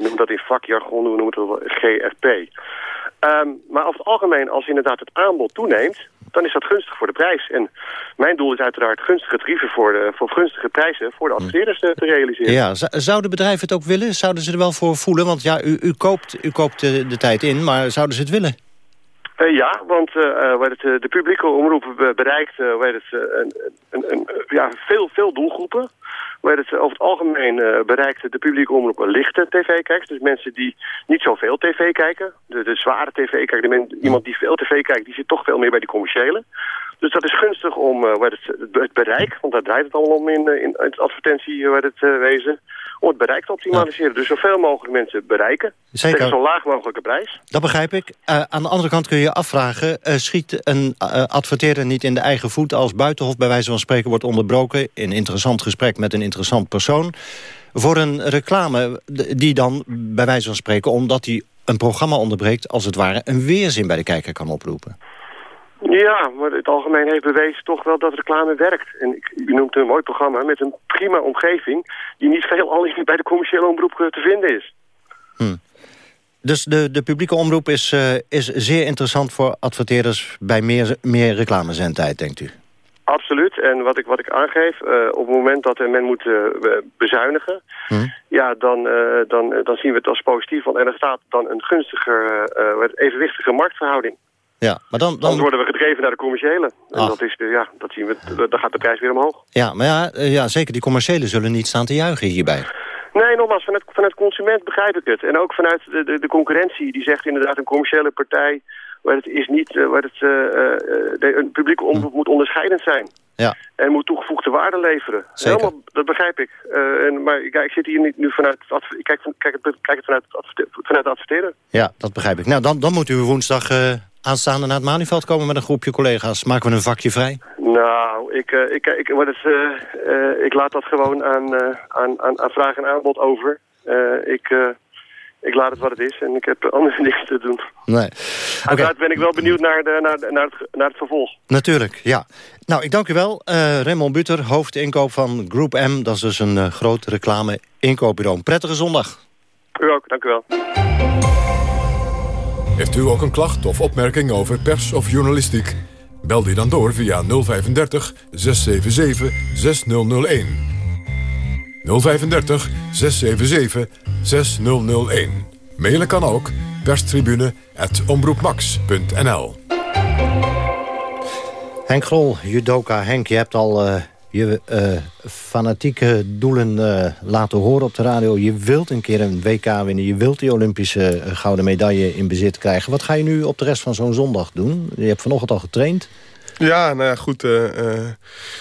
We noemen dat in vakjargon, we noemen dat GFP. Um, maar over het algemeen, als inderdaad het aanbod toeneemt, dan is dat gunstig voor de prijs. En mijn doel is uiteraard gunstige tarieven voor, de, voor gunstige prijzen voor de adverteerders te, te realiseren. Ja, zouden bedrijven het ook willen? Zouden ze er wel voor voelen? Want ja, u, u koopt, u koopt de, de tijd in, maar zouden ze het willen? Uh, ja, want uh, het, de publieke omroep bereikt het, een, een, een, ja, veel, veel doelgroepen. Waar het over het algemeen uh, bereikt de publieke omroep lichte tv-kijkers. Dus mensen die niet zoveel tv kijken. De, de zware tv-kijker, iemand die veel tv kijkt, die zit toch veel meer bij die commerciële. Dus dat is gunstig om uh, het, het, bereik, want daar draait het allemaal om in, in, in het advertentie het wezen om het bereik te optimaliseren. Dus zoveel mogelijk mensen bereiken. Zeker. Tegen zo laag mogelijke prijs. Dat begrijp ik. Uh, aan de andere kant kun je je afvragen... Uh, schiet een uh, adverteerder niet in de eigen voet... als Buitenhof bij wijze van spreken wordt onderbroken... in een interessant gesprek met een interessant persoon... voor een reclame die dan bij wijze van spreken... omdat hij een programma onderbreekt... als het ware een weerzin bij de kijker kan oproepen. Ja, maar het algemeen heeft bewezen toch wel dat reclame werkt. En ik, u noemt een mooi programma met een prima omgeving... die niet veel al bij de commerciële omroep te vinden is. Hm. Dus de, de publieke omroep is, uh, is zeer interessant voor adverteerders... bij meer, meer reclamezendtijd, denkt u? Absoluut. En wat ik, wat ik aangeef, uh, op het moment dat men moet uh, bezuinigen... Hm. ja, dan, dan, dan zien we het als positief. Want er staat dan een gunstiger, evenwichtige marktverhouding. Ja, maar dan, dan... dan worden we gedreven naar de commerciële. En dat, is, ja, dat zien we, dan gaat de prijs weer omhoog. Ja, maar ja, eh, ja, zeker die commerciële zullen niet staan te juichen hierbij. Nee, nogmaals, vanuit, vanuit consument begrijp ik het. En ook vanuit de, de, de concurrentie, die zegt inderdaad een commerciële partij... waar het, is niet, waar het uh, de, een publieke omroep moet onderscheidend zijn. Ja. En moet toegevoegde waarde leveren. Zeker. Helemaal, dat begrijp ik. Uh, en, maar ja, ik zit hier niet nu vanuit het, ik kijk, kijk, het, kijk het vanuit het, vanuit het adverteren. Ja, dat begrijp ik. Nou, dan, dan moet u woensdag uh, aanstaande naar het Malieveld komen met een groepje collega's. Maken we een vakje vrij? Nou, ik, uh, ik, ik, ik laat dat gewoon aan, aan, aan, aan vraag en aanbod over. ik, ik laat het wat het is en ik heb andere dingen te doen. Nee. Uiteraard ben ik wel benieuwd naar, de, naar, naar, het, naar het vervolg. Natuurlijk, ja. Nou, ik dank u wel. Uh, Raymond Buter, hoofdinkoop van Group M. Dat is dus een uh, groot reclame inkoopbureau. Prettige zondag. U ook, dank u wel. Heeft u ook een klacht of opmerking over pers of journalistiek? Bel die dan door via 035 677 6001. 035 677 6001. Mailen kan ook perstribune.omroepmax.nl Henk Grol, judoka. Henk, je hebt al uh, je uh, fanatieke doelen uh, laten horen op de radio. Je wilt een keer een WK winnen. Je wilt die Olympische gouden medaille in bezit krijgen. Wat ga je nu op de rest van zo'n zondag doen? Je hebt vanochtend al getraind. Ja, nou ja, goed. Uh, uh,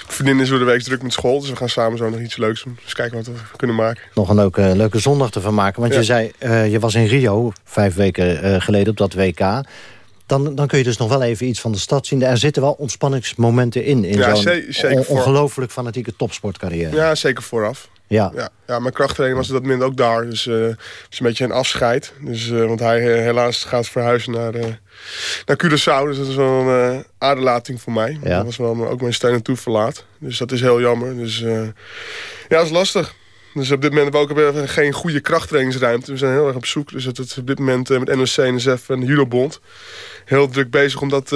vriendin is door de week druk met school. Dus we gaan samen zo nog iets leuks doen. Dus kijken wat we kunnen maken. Nog een leuke, leuke zondag ervan maken. Want ja. je zei, uh, je was in Rio vijf weken geleden op dat WK. dan, dan kun je dus nog wel even iets van de stad zien. Er zitten wel ontspanningsmomenten in, in Ja, zo'n voor- ongelooflijk fanatieke topsportcarrière. Ja, zeker vooraf. Ja. Ja, ja mijn krachttraining was dat moment ook daar. Dus eh, het is een beetje een afscheid. Dus, eh, want hij eh, helaas gaat verhuizen naar, naar Curaçao. Dus dat is wel een aderlating voor mij. Ja. Dat was wel ook mijn steun en toeverlaat. Dus dat is heel jammer. Dus ja, dat is lastig. Dus op dit moment hebben we ook geen goede krachttrainingsruimte. We zijn heel erg op zoek. Dus het is op dit moment met NOC, NSF en de Judobond... heel druk bezig om dat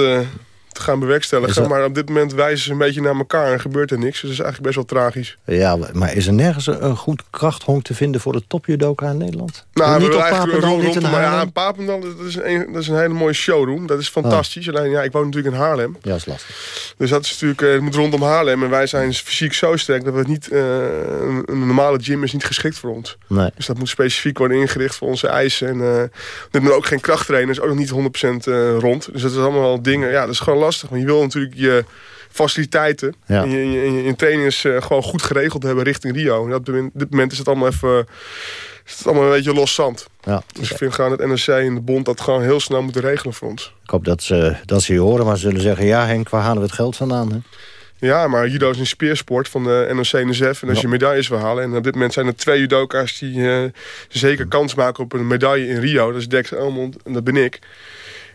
te gaan bewerkstelligen. dat- Maar op dit moment wijzen ze een beetje naar elkaar en gebeurt er niks. Dus dat is eigenlijk best wel tragisch. Ja, maar is er nergens een goed krachthonk te vinden voor de topjudoka in Nederland? Nou, we niet hebben op Papendal, rond, niet in maar ja, Haarlem? Papendal, dat is, een, dat is een hele mooie showroom. Dat is fantastisch. Alleen, ja, ik woon natuurlijk in Haarlem. Ja, dat is lastig. Dus dat is natuurlijk, eh, het moet rondom Haarlem. En wij zijn fysiek zo sterk dat we het niet, eh, een, een normale gym is niet geschikt voor ons. Nee. Dus dat moet specifiek worden ingericht voor onze eisen. En uh, dit moet ook geen krachttrainer, is ook nog niet 100% uh, rond. Dus dat is allemaal wel dingen, ja, dat is gewoon lastig. Want je wil natuurlijk je faciliteiten Ja. en je, je, uh, gewoon goed geregeld hebben richting Rio. En op dit moment is het allemaal even... is het allemaal een beetje los zand. Ja. Dus ik vind gewoon dat NRC en de bond dat gewoon heel snel moeten regelen voor ons. Ik hoop dat ze, dat ze je horen, maar ze zullen zeggen... ja Henk, waar halen we het geld vandaan? Hè? Ja, maar judo is een speersport van de NOC-NSF. En als je medailles wil halen... en op dit moment zijn er twee judoka's die uh, zeker kans maken op een medaille in Rio. Dat is Dex Elmond en dat ben ik.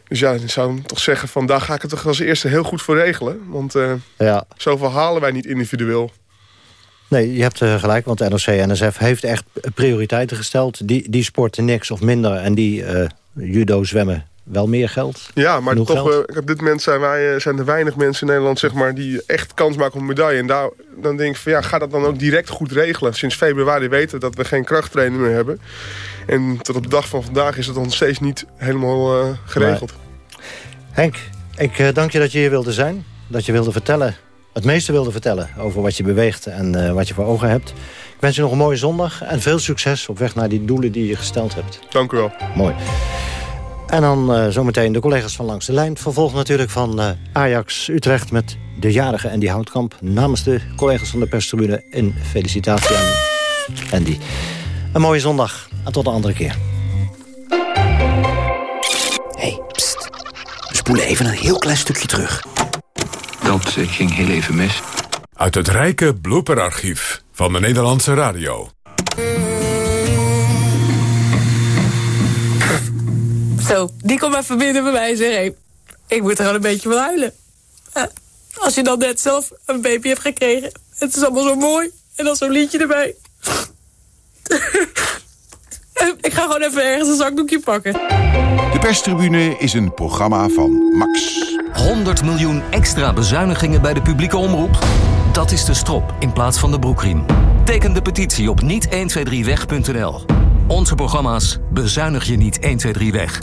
Dus ja, ik zou hem toch zeggen van... daar ga ik het toch als eerste heel goed voor regelen. Want uh, ja. zoveel halen wij niet individueel. Nee, je hebt uh, gelijk, want NOC-NSF heeft echt prioriteiten gesteld. Die, die sporten niks of minder en die uh, judo zwemmen wel meer geld. Ja, maar Genoeg toch, uh, op dit moment zijn, wij, zijn er weinig mensen in Nederland zeg maar, die echt kans maken op een medaille. En daar, dan denk ik van ja, ga dat dan ook direct goed regelen. Sinds februari weten we dat we geen krachttrainer meer hebben. En tot op de dag van vandaag is het nog steeds niet helemaal uh, geregeld. Henk, ik uh, dank je dat je hier wilde zijn. Dat je wilde vertellen, het meeste wilde vertellen over wat je beweegt en uh, wat je voor ogen hebt. Ik wens je nog een mooie zondag en veel succes op weg naar die doelen die je gesteld hebt. Dank u wel. Mooi. En dan uh, zometeen de collega's van Langs de Lijn. Vervolg natuurlijk van uh, Ajax Utrecht met de jarige Andy Houtkamp. Namens de collega's van de perstribune in felicitatie aan Andy. Een mooie zondag en tot de andere keer. hey, pst. We spoelen even een heel klein stukje terug. Dat ging heel even mis. Uit het rijke blooperarchief van de Nederlandse radio. Zo, die komt even binnen bij mij en zegt... Hey, ik moet er gewoon een beetje van huilen. Als je dan net zelf een baby hebt gekregen... het is allemaal zo mooi. En dan zo'n liedje erbij. ik ga gewoon even ergens een zakdoekje pakken. De perstribune is een programma van Max. 100 miljoen extra bezuinigingen bij de publieke omroep? Dat is de strop in plaats van de broekriem. Teken de petitie op niet123weg.nl. Onze programma's bezuinig je niet 1, 2, 3 weg.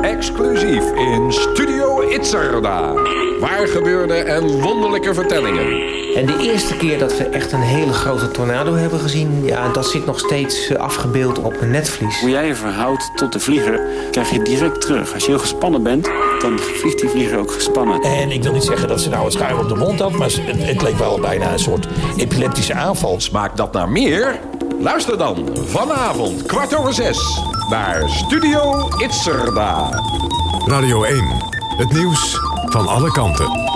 Exclusief in Studio Itzerda. Waar gebeurde en wonderlijke vertellingen. En de eerste keer dat we echt een hele grote tornado hebben gezien... Ja, dat zit nog steeds afgebeeld op een netvlies. Hoe jij je verhoudt tot de vlieger, krijg je direct terug. Als je heel gespannen bent, dan vliegt die vlieger ook gespannen. En ik wil niet zeggen dat ze nou het schuim op de mond had... maar het, het leek wel bijna een soort epileptische aanval. Smaakt dat naar meer? Luister dan vanavond kwart over zes naar Studio Itzerda. Radio 1, het nieuws van alle kanten.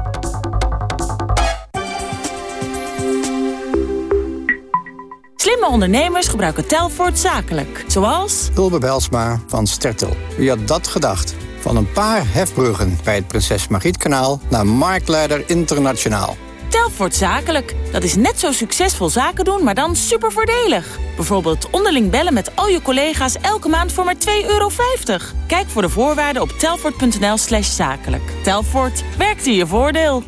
Slimme ondernemers gebruiken Telfort zakelijk. Zoals... Ulbe Belsma van Stertel. Wie had dat gedacht? Van een paar hefbruggen bij het Prinses Margrietkanaal... naar marktleider internationaal. Telfort Zakelijk. Dat is net zo succesvol zaken doen, maar dan super voordelig. Bijvoorbeeld onderling bellen met al je collega's elke maand voor maar 2,50 euro. Kijk voor de voorwaarden op telfort.nl slash zakelijk. Telfort, werkt in je voordeel.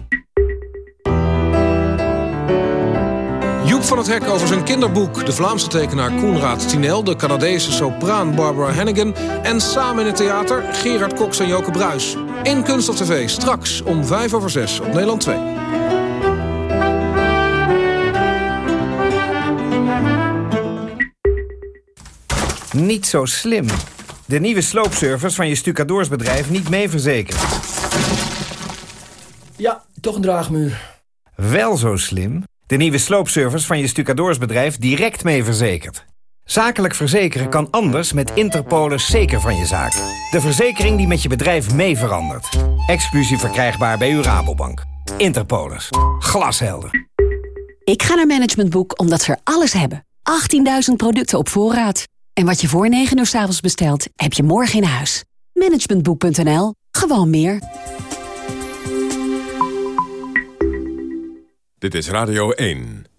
Van het Hek over zijn kinderboek. De Vlaamse tekenaar Koenraad Tinel, de Canadese sopraan Barbara Hannigan... en samen in het theater Gerard Cox en Joke Bruis. In Kunst op TV, straks om 5 over 6 op Nederland 2. Niet zo slim. De nieuwe sloopservice van je stucadoorsbedrijf niet mee verzekerd. Ja, toch een draagmuur. Wel zo slim. De nieuwe sloopservice van je stucadoorsbedrijf direct mee verzekerd. Zakelijk verzekeren kan anders met Interpolis zeker van je zaak. De verzekering die met je bedrijf mee verandert. Exclusief verkrijgbaar bij uw Rabobank. Interpolis. Glashelder. Ik ga naar Management Boek omdat ze er alles hebben. 18.000 producten op voorraad. En wat je voor 9 uur s avonds bestelt, heb je morgen in huis. Managementboek.nl. Gewoon meer. Dit is Radio 1.